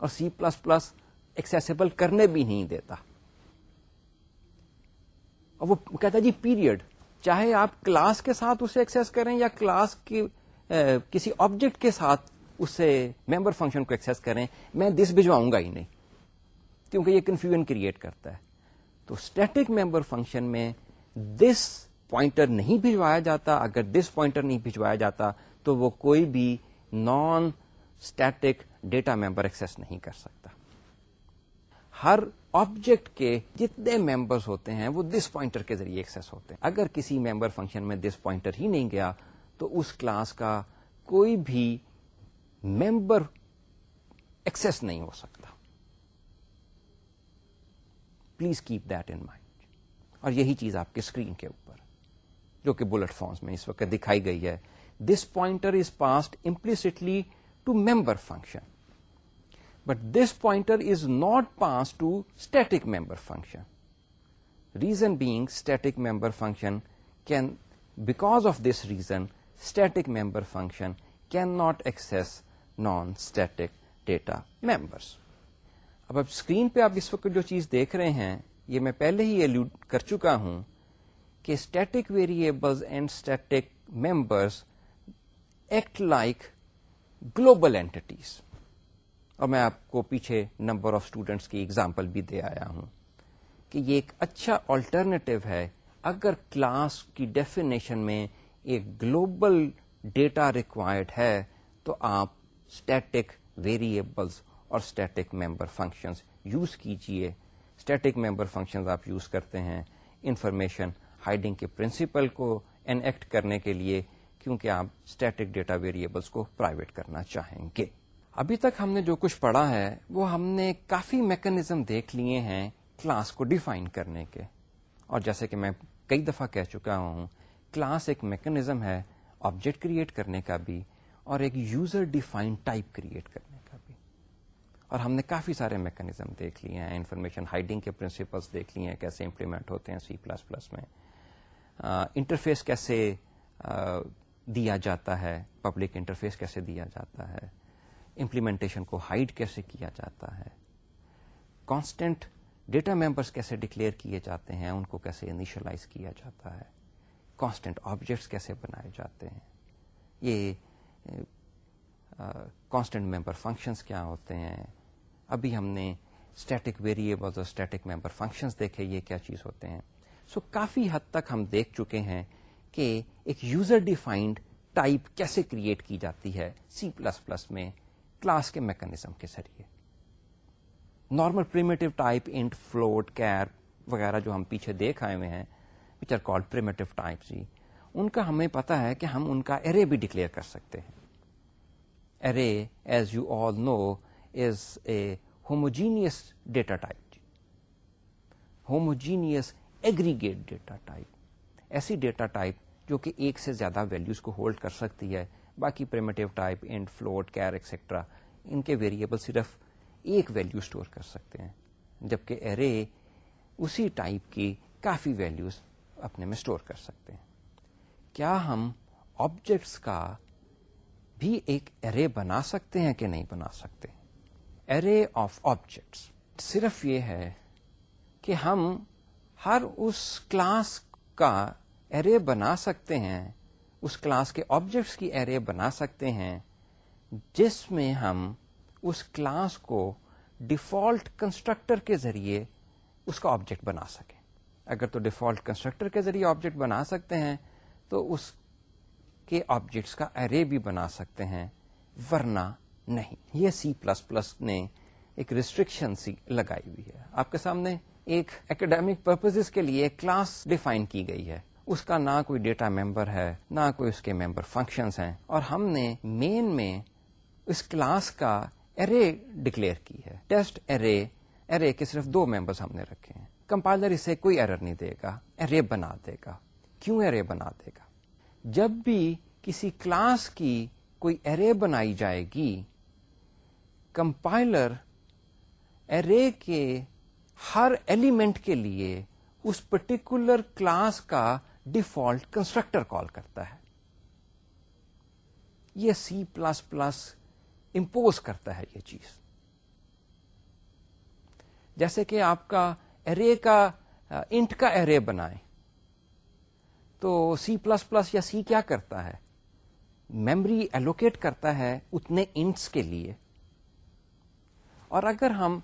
اور سی پلس پلس ایکسیسیبل کرنے بھی نہیں دیتا اور وہ کہتا جی پیریڈ چاہے آپ کلاس کے ساتھ اسے ایکسیس کریں یا کلاس کی کسی آبجیکٹ کے ساتھ اس سے ممبر فنکشن کو ایکسس کریں، میں دس بھجواؤں گا ہی نہیں کیونکہ یہ کنفیوژن کریٹ کرتا ہے۔ تو اسٹیٹک ممبر فنکشن میں دس پوائنٹر نہیں بھجوایا جاتا۔ اگر دس پوائنٹر نہیں بھجوایا جاتا تو وہ کوئی بھی non static data member access نہیں کر سکتا۔ ہر آبجیکٹ کے جتنے ممبرس ہوتے ہیں، وہ دس پوائنٹر کے ذریعے ایکسس ہوتے ہیں۔ اگر کسی ممبر فنکشن میں دس پوائنٹر ہی نہیں گیا، تو اس کلاس کا کوئی بھی ممبر ایکسس نہیں ہو سکتا۔ Please keep that in mind اور یہی چیز آپ کے اسکرین کے اوپر، جو کہ بلٹ فارمس میں اس وقت دکھائی گئی ہے۔ This pointer is passed implicitly to member function but this pointer is not pass to static member function reason being static member function can because of this reason static member function can not access non static data members اب اب screen پہ آپ اس وقت جو چیز دیکھ رہے ہیں، یہ میں پہلے ہی الوڈ کر چکا ہوں کہ static variables and static members act like global entities اور میں آپ کو پیچھے نمبر آف اسٹوڈینٹس کی اگزامپل بھی دے آیا ہوں کہ یہ ایک اچھا آلٹرنیٹو ہے اگر کلاس کی ڈیفینیشن میں ایک گلوبل ڈیٹا ریکوائرڈ ہے تو آپ اسٹیٹک ویریبلس اور اسٹیٹک ممبر فنکشنز یوز کیجیے۔ اسٹیٹک ممبر فنکشنز آپ یوز کرتے ہیں۔ انفارمیشن ہائڈنگ کے پرنسپل کو این ایکٹ کرنے کے لیے کیونکہ آپ اسٹیٹک ڈیٹا ویریبلس کو پرائیویٹ کرنا چاہیں گے۔ ابھی تک ہم نے جو کچھ پڑھا ہے، وہ ہم نے کافی میکنزم دیکھ لیے ہیں کلاس کو ڈیفائن کرنے کے۔ اور جیسے کہ میں کئی دفعہ کہہ چکا ہوں کلاس ایک میکنزم ہے آبجیکٹ کریٹ کرنے کا بھی، اور ایک یوزر ڈیفائن ٹائپ کریٹ کرنے کا بھی۔ اور ہم نے کافی سارے میکنزم دیکھ لیے ہیں انفارمیشن ہائڈنگ کے پرنسپلس دیکھ لیے ہیں، کیسے امپلیمنٹ ہوتے ہیں سی پلس پلس میں۔ انٹرفیس کیسے دیا جاتا ہے پبلک انٹرفیس کیسے دیا جاتا ہے امپلیمنٹیشن کو ہائڈ کیسے کیا جاتا ہے کانسٹینٹ ڈیٹا ممبرس کیسے ڈکلیئر کیے جاتے ہیں ان کو کیسے انیشلائز کیا جاتا ہے کانسٹینٹ آبجیکٹس کیسے بنائے جاتے ہیں یہ کانسٹینٹ ممبر فنکشنس کیا ہوتے ہیں۔ ابھی ہم نے اسٹیٹک ویریبل اور اسٹیٹک ممبر فنکشنس دیکھے یہ کیا چیز ہوتے ہیں۔ سو so, کافی حد تک ہم دیکھ چکے ہیں کہ ایک یوزر ڈیفائنڈ ٹائپ کیسے کریٹ کی جاتی ہے سی پلس پلس میں کلاس کے میکنیزم کے ذریعے۔ Normal primitive type int float char وغیرہ جو ہم پیچھے دیکھ آئے ہوئے ہیں which are called primitive type ان کا ہمیں پتا ہے کہ ہم ان کا ارے بھی ڈکلیئر کر سکتے ہیں۔ Array as you all know is a homogeneous data type homogeneous aggregate data type ایسی ڈیٹا ٹائپ جو کہ ایک سے زیادہ ویلوز کو ہولڈ کر سکتی ہے۔ باقی primitive type int float char etcetera ان کے ویریبل صرف ایک ویلو اسٹور کر سکتے ہیں، جبکہ ارے اسی ٹائپ کی کافی ویلوز اپنے میں اسٹور کر سکتے ہیں۔ کیا ہم آبجیکٹس کا بھی ایک ارے بنا سکتے ہیں کہ نہیں بنا سکتے؟ ارے آف آبجیکٹس صرف یہ ہے کہ ہم ہر اس کلاس کا ارے بنا سکتے ہیں، اس کلاس کے آبجیکٹس کی ایرے بنا سکتے ہیں، جس میں ہم اس کلاس کو ڈیفالٹ کنسٹرکٹر کے ذریعے اس کا آبجیکٹ بنا سکیں۔ اگر تو ڈیفالٹ کنسٹرکٹر کے ذریعے آبجیکٹ بنا سکتے ہیں، تو اس کے آبجیکٹس کا ارے بھی بنا سکتے ہیں، ورنہ نہیں۔ یہ سی پلس پلس نے ایک ریسٹرکشن سی لگائی ہوئی ہے۔ آپ کے سامنے ایک اکیڈیمک پرپز کے لیے کلاس ڈیفائن کی گئی ہے۔ اس کا نہ کوئی ڈیٹا ممبر ہے، نہ کوئی اس کے ممبر فنکشنز ہیں۔ اور ہم نے مین میں اس کلاس کا ارے ڈکلیئر کی ہے۔ ٹیسٹ ارے ارے کے صرف دو ممبرس ہم نے رکھے ہیں۔ کمپائلر اسے کوئی ایرر نہیں دے گا ارے بنا دے گا۔ کیوں ارے بنا دے گا؟ جب بھی کسی کلاس کی کوئی ارے بنائی جائے گی کمپائلر ارے کے ہر ایلیمنٹ کے لیے اس پرٹیکولر کلاس کا ڈیفالٹ کنسٹرکٹر کال کرتا ہے۔ یہ سی پلس پلس امپوز کرتا ہے یہ چیز۔ جیسے کہ آپ کا ارے کا انٹ کا ارے بنائیں۔ تو سی پلس پلس یا سی کیا کرتا ہے؟ میمری ایلوکیٹ کرتا ہے اتنے انٹس کے لیے۔ اور اگر ہم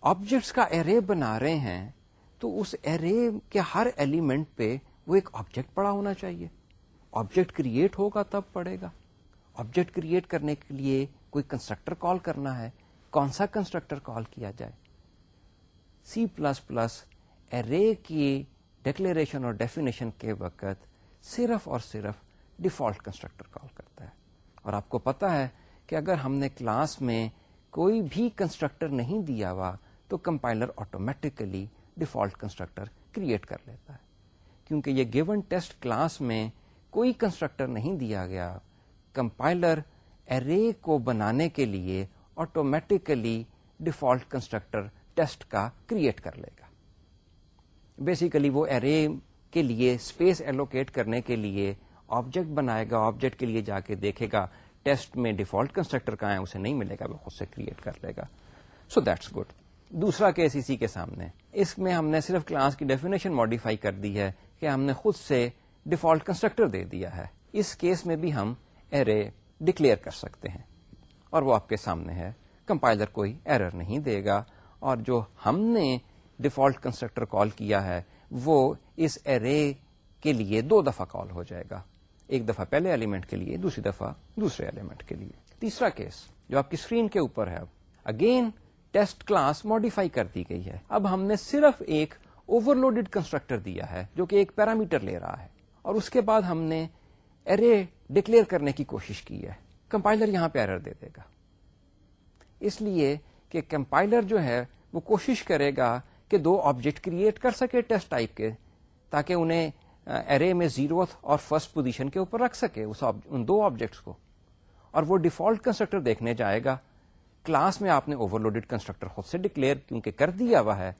آبجیکٹس کا ایرے بنا رہے ہیں تو اس ایرے کے ہر ایلیمنٹ پہ وہ ایک آبجیکٹ پڑا ہونا چاہیے۔ آبجیکٹ کریٹ ہوگا تب پڑے گا۔ آبجیکٹ کریٹ کرنے کے لیے کوئی کنسٹرکٹر کال کرنا ہے۔ کون سا کنسٹرکٹر کال کیا جائے؟ سی پلس پلس ارے کی ڈکلیریشن اور ڈیفینیشن کے وقت صرف اور صرف ڈیفالٹ کنسٹرکٹر کال کرتا ہے۔ اور آپ کو پتا ہے کہ اگر ہم نے کلاس میں کوئی بھی کنسٹرکٹر نہیں دیا ہوا، تو compiler automatically default constructor create کر لیتا ہے۔ کیونکہ یہ گیون ٹیسٹ کلاس میں کوئی کنسٹرکٹر نہیں دیا گیا، کمپائلر ارے کو بنانے کے لیے آٹومیٹکلی ڈیفالٹ کنسٹرکٹر ٹیسٹ کا کریٹ کر لے گا۔ بیسیکلی وہ ارے کے لیے اسپیس ایلوکیٹ کرنے کے لیے آبجیکٹ بنائے گا آبجیکٹ کے لیے جا کے دیکھے گا، ٹیسٹ میں ڈیفالٹ کنسٹرکٹر کہاں ہے، اسے نہیں ملے گا، وہ خود سے کریٹ کر لے گا۔ سو دیٹس گڈ دوسرا کیس اسی کے سامنے۔ اس میں ہم نے صرف کلاس کی ڈیفینیشن ماڈیفائی کر دی ہے کہ ہم نے خود سے ڈیفالٹ کنسٹرکٹر دے دیا ہے۔ اس کیس میں بھی ہم ایرے ڈکلیئر کر سکتے ہیں۔ اور وہ آپ کے سامنے ہے۔ کمپائلر کوئی ایرر نہیں دے گا۔ اور جو ہم نے ڈیفالٹ کنسٹرکٹر کال کیا ہے، وہ اس ایرے کے لیے دو دفعہ کال ہو جائے گا۔ ایک دفعہ پہلے ایلیمنٹ کے لیے، دوسری دفعہ دوسرے ایلیمنٹ کے لیے۔ تیسرا کیس جو آپ کی اسکرین کے اوپر ہے۔ اگین ٹیسٹ کلاس ماڈیفائی کر دی گئی ہے۔ اب ہم نے صرف ایک اوور لوڈیڈ کنسٹرکٹر دیا ہے جو کہ ایک پیرامیٹر لے رہا ہے۔ اور اس کے بعد ہم نے ارے ڈکلیئر کرنے کی کوشش کی ہے۔ کمپائلر یہاں پہ ایرر دے دے گا۔ اس لیے کہ کمپائلر جو ہے وہ کوشش کرے گا کہ دو آبجیکٹ کریٹ کر سکے ٹیسٹ ٹائپ کے، تاکہ انہیں ارے میں زیرو اور فرسٹ پوزیشن کے اوپر رکھ سکے، اس ان دو آبجیکٹس کو۔ اور وہ ڈیفالٹ کنسٹرکٹر دیکھنے جائے گا۔ کلاس میں آپ نے اوور لوڈیڈ کنسٹرکٹر خود سے ڈکلیئر کیونکہ کر دیا ہوا ہے،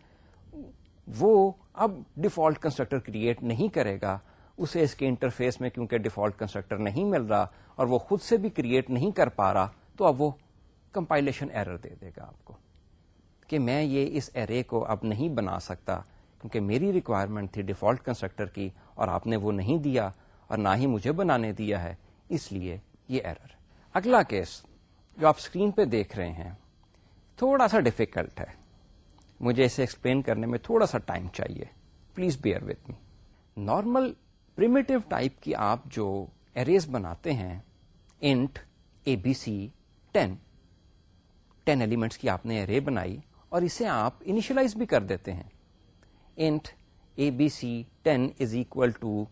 وہ اب ڈیفالٹ کنسٹرکٹر کریٹ نہیں کرے گا، اسے اس کے انٹرفیس میں کیونکہ ڈیفالٹ کنسٹرکٹر نہیں مل رہا اور وہ خود سے بھی کریٹ نہیں کر پا رہا، تو اب وہ کمپائلیشن ایرر دے دے گا آپ کو کہ میں یہ اس ایرے کو اب نہیں بنا سکتا کیونکہ میری ریکوائرمنٹ تھی ڈیفالٹ کنسٹرکٹر کی اور آپ نے وہ نہیں دیا اور نہ ہی مجھے بنانے دیا ہے، اس لیے یہ ایرر اگلا کیس جو آپ اسکرین پہ دیکھ رہے ہیں، تھوڑا سا ڈیفیکلٹ ہے۔ مجھے اسے ایکسپلین کرنے میں تھوڑا سا ٹائم چاہیے۔ Please bear with me normal primitive type کی آپ جو ایریز بناتے ہیں int A B C ten ten elements کی آپ نے ارے بنائی اور اسے آپ انیشلائز بھی کر دیتے ہیں۔ Int A B C ten is equal to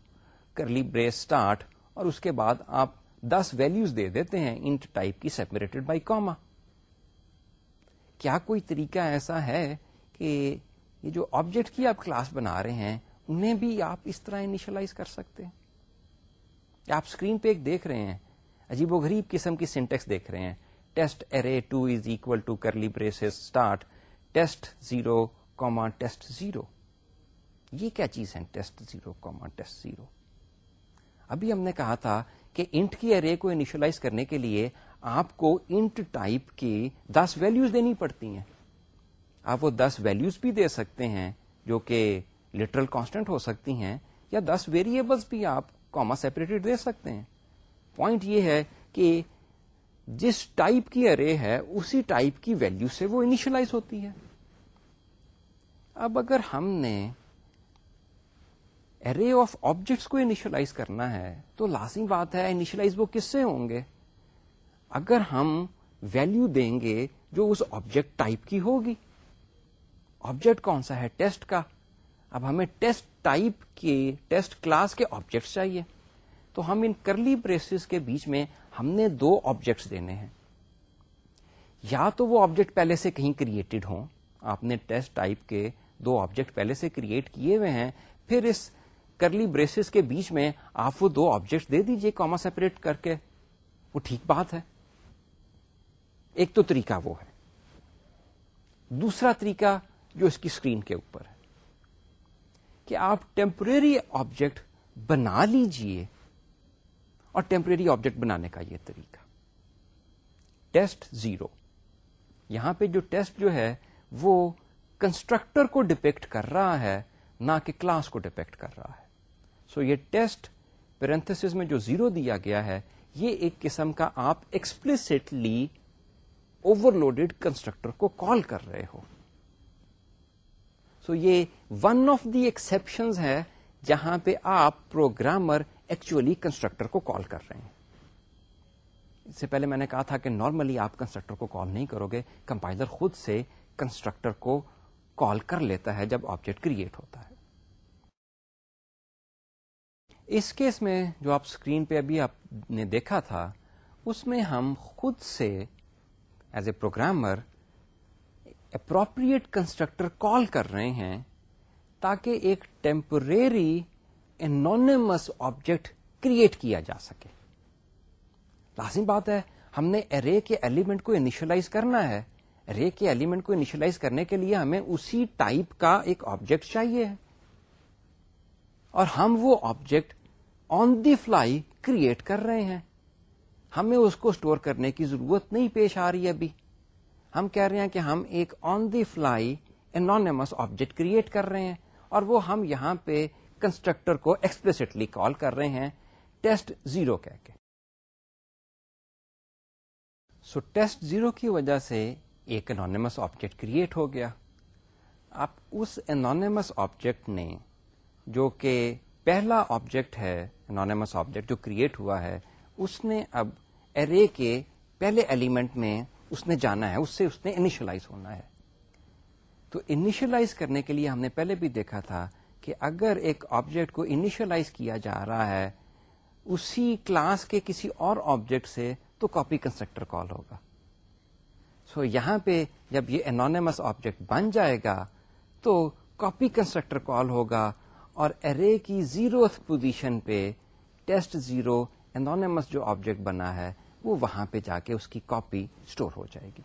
curly brace start اور اس کے بعد آپ دس ویلوز دے دیتے ہیں انٹ ٹائپ کی سیپریٹڈ بائی کاما کیا کوئی طریقہ ایسا ہے کہ یہ جو آبجیکٹ کی آپ کلاس بنا رہے ہیں، انہیں بھی آپ اس طرح انیشلائز کر سکتے ہیں؟ آپ اسکرین پہ ایک دیکھ رہے ہیں؟ عجیب و غریب قسم کی سینٹیکس دیکھ رہے ہیں۔ Test array two is equal to curly brace start test zero comma test zero یہ کیا چیز ہے test zero comma test zero ابھی ہم نے کہا تھا کہ انٹ کی ارے کو انیشلائز کرنے کے لیے آپ کو انٹ ٹائپ کی دس ویلوز دینی پڑتی ہیں۔ آپ وہ دس ویلوز بھی دے سکتے ہیں جو کہ لٹرل کانسٹنٹ ہو سکتی ہیں یا دس ویریبلس بھی آپ کاما سیپریٹڈ دے سکتے ہیں۔ پوائنٹ یہ ہے کہ جس ٹائپ کی ارے ہے، اسی ٹائپ کی ویلو سے وہ انیشلائز ہوتی ہے۔ اب اگر ہم نے ارے آف آبجیکٹس کو انیشلائز کرنا ہے تو لازمی بات ہے انیشلائز وہ کس سے ہوں گے؟ اگر ہم ویلو دیں گے جو اس آبجیکٹ ٹائپ کی ہوگی۔ آبجیکٹ کون سا ہے؟ ٹیسٹ کا۔ اب ہمیں ٹیسٹ ٹائپ کے ٹیسٹ کلاس کے آبجیکٹس چاہیے۔ تو ہم ان کرلی بریسز کے بیچ میں ہم نے دو آبجیکٹس دینے ہیں۔ یا تو وہ آبجیکٹ پہلے سے کہیں کریٹڈ ہوں۔ آپ نے ٹیسٹ ٹائپ کے دو آبجیکٹ پہلے سے کریٹ کیے ہوئے ہیں۔ پھر اس کرلی بریسز کے بیچ میں آپ وہ دو آبجیکٹ دے دیجیے کاما سیپریٹ کر کے۔ وہ ٹھیک بات ہے۔ ایک تو طریقہ وہ ہے۔ دوسرا طریقہ جو اس کی اسکرین کے اوپر ہے۔ کہ آپ ٹیمپریری آبجیکٹ بنا لیجیے۔ اور ٹیمپریری آبجیکٹ بنانے کا یہ طریقہ۔ ٹیسٹ زیرو یہاں پہ جو ٹیسٹ جو ہے، وہ کنسٹرکٹر کو ڈپیکٹ کر رہا ہے، نہ کہ کلاس کو ڈپیکٹ کر رہا ہے۔ سو یہ ٹیسٹ پیرنتھس میں جو زیرو دیا گیا ہے، یہ ایک قسم کا آپ ایکسپلسٹلی اوور لوڈیڈ کنسٹرکٹر کو کال کر رہے ہو۔ سو so یہ ون آف دی ایکسپشن ہے جہاں پہ آپ پروگرامر ایکچولی کنسٹرکٹر کو کال کر رہے ہیں۔ اس سے پہلے میں نے کہا تھا کہ نارملی آپ کنسٹرکٹر کو کال نہیں کرو گے کمپائلر خود سے کنسٹرکٹر کو کال کر لیتا ہے جب آبجیکٹ کریٹ ہوتا ہے۔ اس کیس میں جو آپ اسکرین پہ ابھی آپ نے دیکھا تھا، اس میں ہم خود سے as a programmer appropriate constructor call کر رہے ہیں تاکہ ایک ٹیمپریری انونیمس آبجیکٹ کریٹ کیا جا سکے۔ لازم بات ہے، ہم نے ارے کے ایلیمنٹ کو انیشلائز کرنا ہے۔ رے کے ایلیمنٹ کو انیشلائز کرنے کے لیے ہمیں اسی ٹائپ کا ایک آبجیکٹ چاہیے۔ اور ہم وہ object on the fly create کر رہے ہیں۔ ہمیں اس کو اسٹور کرنے کی ضرورت نہیں پیش آ رہی ابھی۔ ہم کہہ رہے ہیں کہ ہم ایک on the fly anonymous object create کر رہے ہیں اور وہ ہم یہاں پہ کنسٹرکٹر کو ایکسپلسٹلی کال کر رہے ہیں۔ ٹیسٹ زیرو کہہ کے۔ سو ٹیسٹ زیرو کی وجہ سے ایک انانیمس آبجیکٹ کریٹ ہو گیا۔ اب اس انانیمس آبجیکٹ نے جو کہ پہلا آبجیکٹ ہے انانیمس آبجیکٹ جو کریٹ ہوا ہے اس نے اب ارے کے پہلے ایلیمنٹ میں اس نے جانا ہے اس سے اس نے انیشلائز ہونا ہے۔ تو انیشلائز کرنے کے لیے ہم نے پہلے بھی دیکھا تھا کہ اگر ایک آبجیکٹ کو انیشلائز کیا جا رہا ہے اسی کلاس کے کسی اور آبجیکٹ سے تو کاپی کنسٹرکٹر کال ہوگا۔ سو so, یہاں پہ جب یہ انانیمس آبجیکٹ بن جائے گا تو کاپی کنسٹرکٹر کال ہوگا اور ارے کی زیرو پوزیشن پہ ٹیسٹ زیرو انانیمس جو آبجیکٹ بنا ہے، وہ وہاں پہ جا کے اس کی کاپی اسٹور ہو جائے گی۔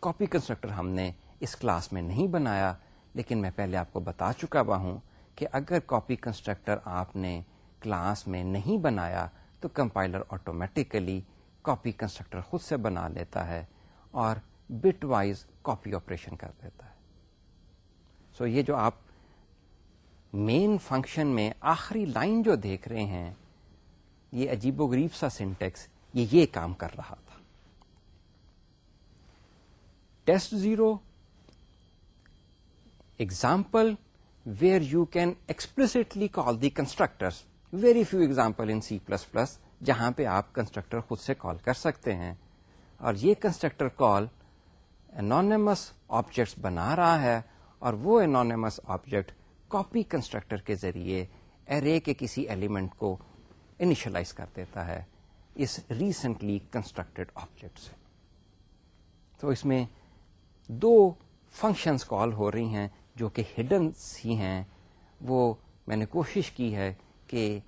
کاپی کنسٹرکٹر ہم نے اس کلاس میں نہیں بنایا، لیکن میں پہلے آپ کو بتا چکا ہوا ہوں کہ اگر کاپی کنسٹرکٹر آپ نے کلاس میں نہیں بنایا، تو کمپائلر آٹومیٹیکلی کاپی کنسٹرکٹر خود سے بنا لیتا ہے اور بٹ وائز کاپی آپریشن کر دیتا ہے۔ سو so یہ جو آپ مین فنکشن میں آخری لائن جو دیکھ رہے ہیں، یہ عجیب و غریب سا سینٹیکس یہ یہ کام کر رہا تھا۔ Test zero example where you can explicitly call the constructor very few example in C plus plus جہاں پہ آپ کنسٹرکٹر خود سے کال کر سکتے ہیں۔ اور یہ کنسٹرکٹر کال انانیمس آبجیکٹس بنا رہا ہے اور وہ انانیمس آبجیکٹ کاپی کنسٹرکٹر کے ذریعے ارے کے کسی ایلیمنٹ کو انیشلائز کر دیتا ہے اس ریسنٹلی کنسٹرکٹیڈ آبجیکٹ سے۔ تو اس میں دو فنکشنس کال ہو رہی ہیں جو کہ ہڈن سی ہیں۔ وہ میں نے کوشش کی ہے کہ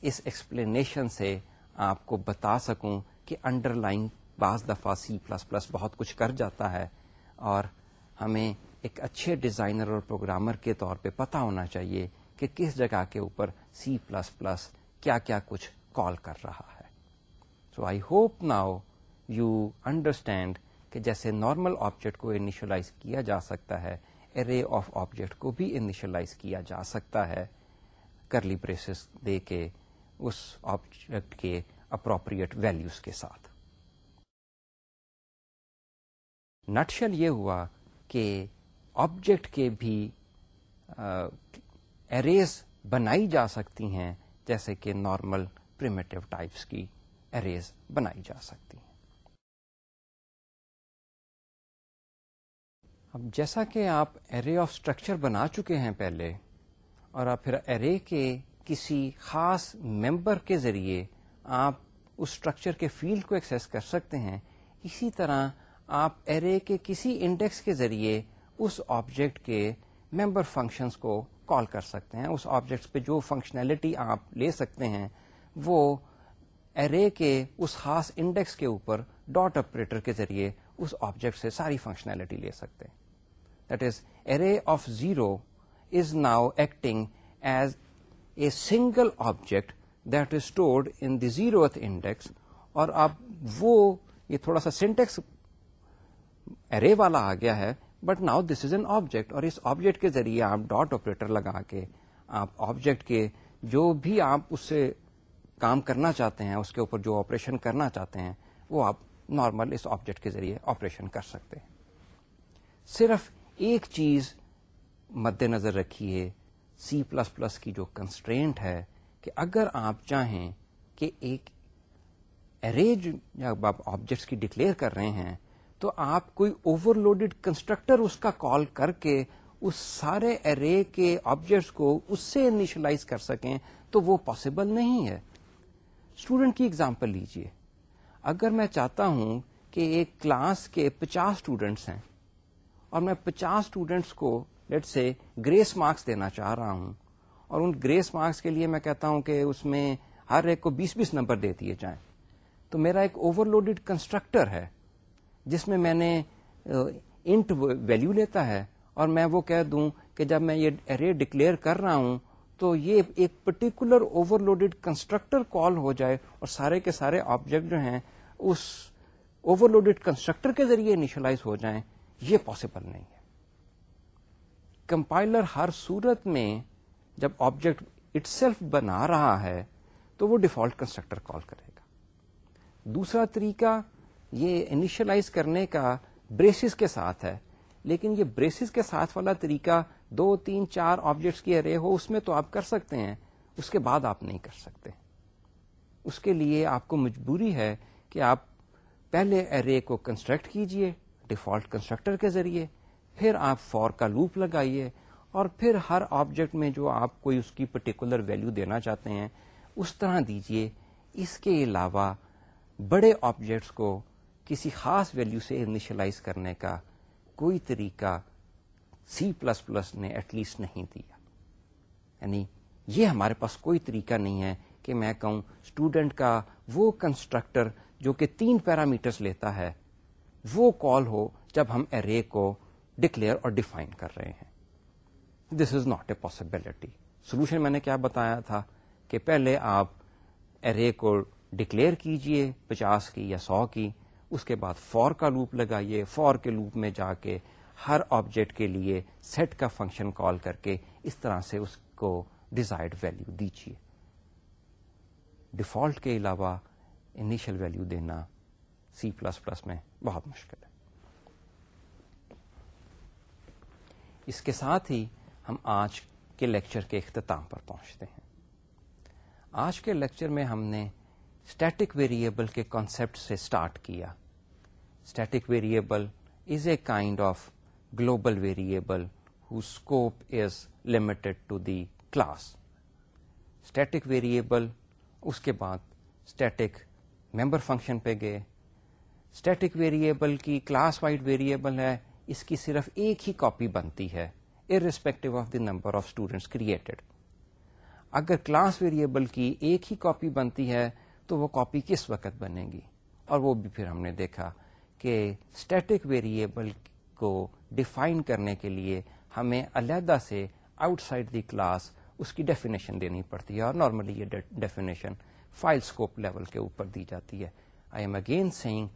اس ایکسپلینیشن سے آپ کو بتا سکوں کہ انڈر لائن بعض دفعہ سی پلس پلس بہت کچھ کر جاتا ہے اور ہمیں ایک اچھے ڈیزائنر اور پروگرامر کے طور پہ پتا ہونا چاہیے کہ کس جگہ کے اوپر سی پلس پلس کیا کیا کچھ کال کر رہا ہے۔ So I hope now you understand کہ جیسے نارمل آبجیکٹ کو انیشلائز کیا جا سکتا ہے ارے آف آبجیکٹ کو بھی انیشلائز کیا جا سکتا ہے کرلی بریسز دے کے اس آبجیکٹ کے اپروپریٹ ویلوز کے ساتھ۔ نٹشل یہ ہوا کہ آبجیکٹ کے بھی اریز بنائی جا سکتی ہیں جیسے کہ نارمل پریمیٹو ٹائپس کی اریز بنائی جا سکتی ہیں۔ اب جیسا کہ آپ ارے آف اسٹرکچر بنا چکے ہیں پہلے اور آپ پھر ارے کے کسی خاص ممبر کے ذریعے آپ اس اسٹرکچر کے فیلڈ کو ایکسس کر سکتے ہیں، اسی طرح آپ ارے کے کسی انڈیکس کے ذریعے اس آبجیکٹ کے ممبر فنکشنس کو کال کر سکتے ہیں۔ اس آبجیکٹس پہ جو فنکشنلٹی آپ لے سکتے ہیں، وہ ارے کے اس خاص انڈیکس کے اوپر ڈاٹ آپریٹر کے ذریعے اس آبجیکٹ سے ساری فنکشنلٹی لے سکتے ہیں۔ That is array of 0 is now acting as a single object that is stored in the zeroth index اور اب وہ یہ تھوڑا سا سینٹیکس ارے والا آ گیا ہے۔ But now this is an object اور اس آبجیکٹ کے ذریعے آپ ڈاٹ آپریٹر لگا کے آپ آبجیکٹ کے جو بھی آپ اس سے کام کرنا چاہتے ہیں، اس کے اوپر جو آپریشن کرنا چاہتے ہیں، وہ آپ نارمل اس آبجیکٹ کے ذریعے آپریشن کر سکتے ہیں۔ صرف ایک چیز مد نظر رکھیے سی پلس پلس کی جو کنسٹرینٹ ہے کہ اگر آپ چاہیں کہ ایک ارے جب آپ آبجیکٹس کی ڈکلیئر کر رہے ہیں تو آپ کوئی اوور لوڈیڈ کنسٹرکٹر اس کا کال کر کے اس سارے ارے کے آبجیکٹس کو اس سے انیشلائز کر سکیں تو وہ پاسبل نہیں ہے۔ اسٹوڈنٹ کی اگزامپل لیجیے۔ اگر میں چاہتا ہوں کہ ایک کلاس کے پچاس اسٹوڈینٹس ہیں اور میں پچاس اسٹوڈینٹس کو لیٹ سے گریس مارکس دینا چاہ رہا ہوں اور ان گریس مارکس کے لیے میں کہتا ہوں کہ اس میں ہر ایک کو بیس بیس نمبر دے دیے جائیں، تو میرا ایک اوور لوڈیڈ کنسٹرکٹر ہے۔ جس میں میں نے انٹ ویلو لیتا ہے اور میں وہ کہہ دوں کہ جب میں یہ ارے ڈکلیئر کر رہا ہوں تو یہ ایک particular overloaded constructor call ہو جائے اور سارے کے سارے آبجیکٹ جو ہیں اس اوور لوڈیڈ کنسٹرکٹر کے ذریعے انیشلائز ہو جائیں، یہ پاسبل نہیں ہے۔ کمپائلر ہر صورت میں جب آبجیکٹ اٹ سیلف بنا رہا ہے تو وہ ڈیفالٹ کنسٹرکٹر کال کرے گا۔ دوسرا طریقہ یہ انیشلائز کرنے کا بریسز کے ساتھ ہے، لیکن یہ بریسز کے ساتھ والا طریقہ دو، تین، چار آبجیکٹس کی ارے ہو، اس میں تو آپ کر سکتے ہیں، اس کے بعد آپ نہیں کر سکتے۔ اس کے لیے آپ کو مجبوری ہے کہ آپ پہلے ارے کو کنسٹرکٹ کیجیے ڈیفالٹ کنسٹرکٹر کے ذریعے، پھر آپ فور کا لوپ لگائیے، اور پھر ہر آبجیکٹ میں جو آپ کوئی اس کی پرٹیکولر ویلو دینا چاہتے ہیں، اس طرح دیجیے۔ اس کے علاوہ بڑے آبجیکٹس کو کسی خاص ویلو سے انیشلائز کرنے کا کوئی طریقہ سی پلس پلس نے ایٹ لیسٹ نہیں دیا۔ یعنی یہ ہمارے پاس کوئی طریقہ نہیں ہے کہ میں کہوں اسٹوڈنٹ کا وہ کنسٹرکٹر جو کہ تین پیرامیٹرس لیتا ہے، وہ کال ہو جب ہم ارے کو ڈکلیئر اور ڈیفائن کر رہے ہیں۔ This is not a possibility solution میں نے کیا بتایا تھا کہ پہلے آپ ارے کو ڈکلیئر کیجیے پچاس کی یا سو کی۔ اس کے بعد فور کا لوپ لگائیے، فور کے لوپ میں جا کے ہر آبجیکٹ کے لیے سیٹ کا فنکشن کال کر کے اس طرح سے اس کو ڈیزائرڈ ویلو دیجیے۔ ڈیفالٹ کے علاوہ انیشل ویلو دینا سی پلس پلس میں بہت مشکل ہے۔ اس کے ساتھ ہی ہم آج کے لیکچر کے اختتام پر پہنچتے ہیں۔ آج کے لیکچر میں ہم نے اسٹیٹک ویریبل کے کانسیپٹ سے اسٹارٹ کیا۔ Static variable is a kind of global variable who scope is limited to the class static variable اس کے بعد اسٹیٹک ممبر فنکشن پہ گئے اسٹیٹک ویریبل کی کلاس وائڈ ویریبل ہے اس کی صرف ایک ہی کاپی بنتی ہے irrespective of the number of students created اگر کلاس ویریبل کی ایک ہی کاپی بنتی ہے تو وہ کاپی کس وقت بنے گی اور وہ بھی پھر ہم نے دیکھا کہ اسٹیٹک ویریبل کو ڈیفائن کرنے کے لیے ہمیں علیحدہ سے آؤٹ سائڈ دی کلاس اس کی ڈیفینیشن دینی پڑتی ہے اور نارملی یہ ڈیفینیشن فائل اسکوپ لیول کے اوپر دی جاتی ہے۔ I am again saying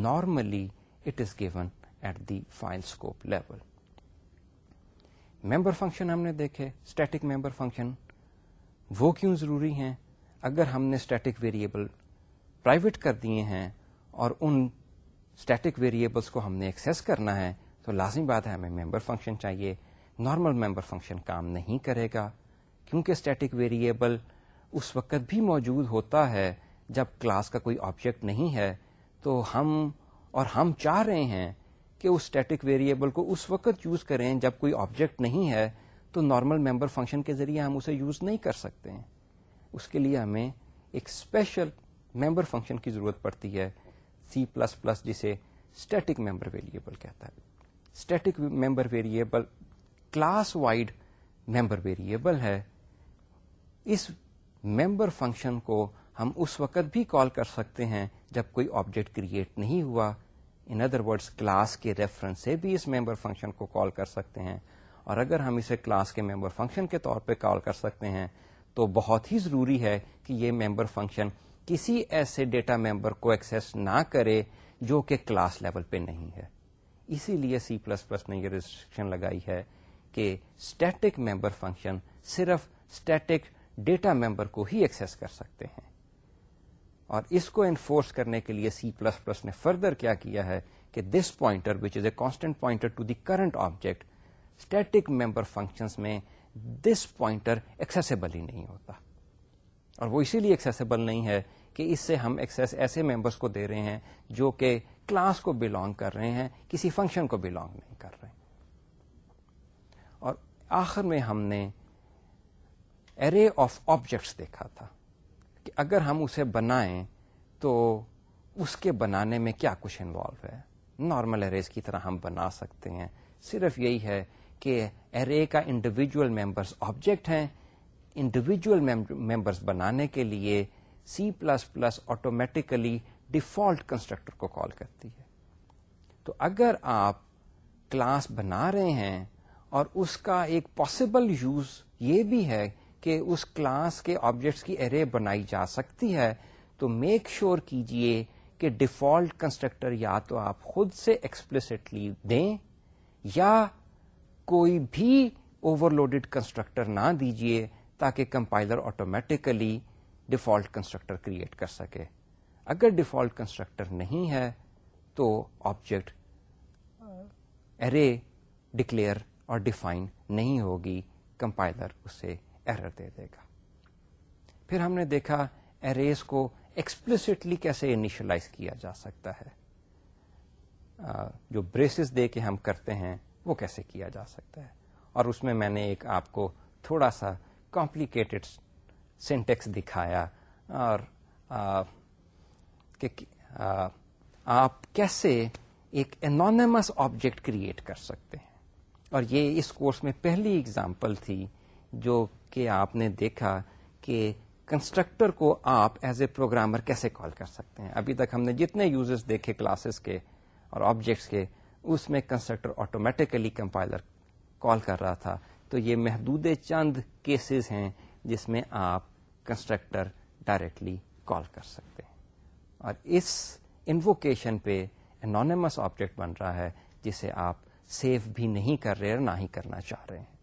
normally it is given at the file scope level member function ہم نے دیکھے اسٹیٹک ممبر فنکشن وہ کیوں ضروری ہیں؟ اگر ہم نے اسٹیٹک ویریبل پرائیویٹ کر دیے ہیں اور ان اسٹیٹک ویریبلس کو ہم نے ایکسس کرنا ہے، تو لازمی بات ہے ہمیں ممبر فنکشن چاہیے۔ نارمل ممبر فنکشن کام نہیں کرے گا، کیونکہ اسٹیٹک ویریبل اس وقت بھی موجود ہوتا ہے جب کلاس کا کوئی آبجیکٹ نہیں ہے۔ تو ہم اور ہم چاہ رہے ہیں کہ اس اسٹیٹک ویریبل کو اس وقت یوز کریں جب کوئی آبجیکٹ نہیں ہے، تو نارمل ممبر فنکشن کے ذریعے ہم اسے یوز نہیں کر سکتے۔ ہیں اس کے لیے ہمیں ایک اسپیشل ممبر فنکشن کی ضرورت پڑتی ہے۔ سی پلس پلس جسے اسٹیٹک ممبر ویریبل کہتا ہے۔ Static member variable class wide member variable ہے۔ اس ممبر فنکشن کو ہم اس وقت بھی کال کر سکتے ہیں جب کوئی آبجیکٹ کریٹ نہیں ہوا۔ ان ادر ورڈس کلاس کے ریفرنس سے بھی اس ممبر فنکشن کو کال کر سکتے ہیں۔ اور اگر ہم اسے کلاس کے ممبر فنکشن کے طور پہ کال کر سکتے ہیں، تو بہت ہی ضروری ہے کہ یہ ممبر فنکشن کسی ایسے ڈیٹا ممبر کو ایکسس نہ کرے جو کہ کلاس لیول پہ نہیں ہے۔ اسی لیے سی پلس پلس نے یہ ریسٹرکشن لگائی ہے کہ اسٹیٹک ممبر فنکشن صرف اسٹیٹک ڈیٹا ممبر کو ہی ایکسس کر سکتے ہیں۔ اور اس کو انفورس کرنے کے لیے سی پلس پلس نے فردر کیا کیا ہے کہ this pointer which is a constant pointer to the current object static member functions میں دس پوائنٹر ایکسیسیبل ہی نہیں ہوتا۔ اور وہ اسی لیے ایکسیسیبل نہیں ہے کہ اس سے ہم ایکسیس ایسے ممبرس کو دے رہے ہیں جو کہ کلاس کو بلونگ کر رہے ہیں، کسی فنکشن کو بلونگ نہیں کر رہے۔ اور آخر میں ہم نے ارے آف آبجیکٹس دیکھا تھا کہ اگر ہم اسے بنائیں تو اس کے بنانے میں کیا کچھ انوالو ہے۔ نارمل اریز کی طرح ہم بنا سکتے ہیں۔ صرف یہی ہے کہ ارے کا انڈیویجل ممبرس آبجیکٹ ہیں انڈیویجل ممبرس بنانے کے لیے C plus plus automatically default constructor کو کال کرتی ہے۔ تو اگر آپ کلاس بنا رہے ہیں اور اس کا ایک پاسبل یوز یہ بھی ہے کہ اس کلاس کے آبجیکٹس کی ارے بنائی جا سکتی ہے، تو میک شیور sure کیجیے کہ ڈیفالٹ کنسٹرکٹر یا تو آپ خود سے ایکسپلسٹلی دیں یا کوئی بھی اوور لوڈیڈ کنسٹرکٹر نہ دیجیے تاکہ compiler automatically default constructor create کر سکے۔ اگر ڈیفالٹ کنسٹرکٹر نہیں ہے تو آبجیکٹ ارے ڈکلیئر اور ڈیفائن نہیں ہوگی، کمپائلر اسے ایرر دے دے گا۔ پھر ہم نے دیکھا اریز کو ایکسپلسٹلی کیسے انیشلائز کیا جا سکتا ہے۔ جو بریسز دے کے ہم کرتے ہیں وہ کیسے کیا جا سکتا ہے؟ اور اس میں میں نے ایک آپ کو تھوڑا سا کمپلیکیٹڈ سینٹیکس دکھایا اور کہ آپ کیسے ایک انانیمس آبجیکٹ کریٹ کر سکتے ہیں؟ اور یہ اس کورس میں پہلی اگزامپل تھی جو کہ آپ نے دیکھا کہ کنسٹرکٹر کو آپ ایز اے پروگرامر کیسے کال کر سکتے ہیں؟ ابھی تک ہم نے جتنے یوزز دیکھے کلاسز کے اور آبجیکٹس کے، اس میں کنسٹرکٹر آٹومیٹیکلی کمپائلر کال کر رہا تھا۔ تو یہ محدود چند کیسز ہیں جس میں آپ کنسٹرکٹر ڈائریکٹلی کال کر سکتے ہیں۔ اور اس انووکیشن پہ انانیمس آبجیکٹ بن رہا ہے جسے آپ سیو بھی نہیں کر رہے اور نہ ہی کرنا چاہ رہے ہیں۔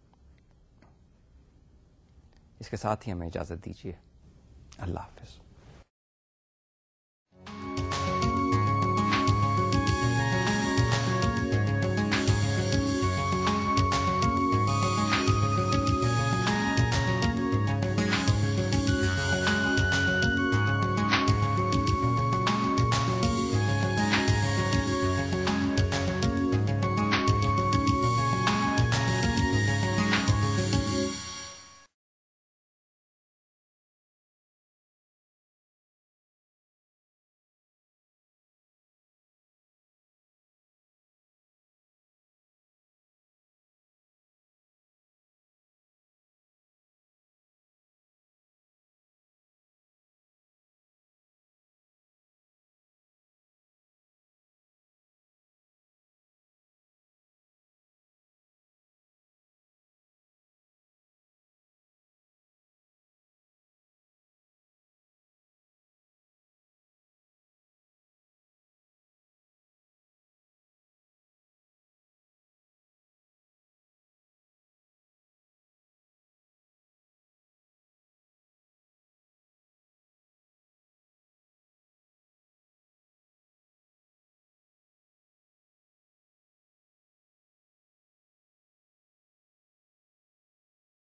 اس کے ساتھ ہی ہمیں اجازت دیجیے۔ اللہ حافظ۔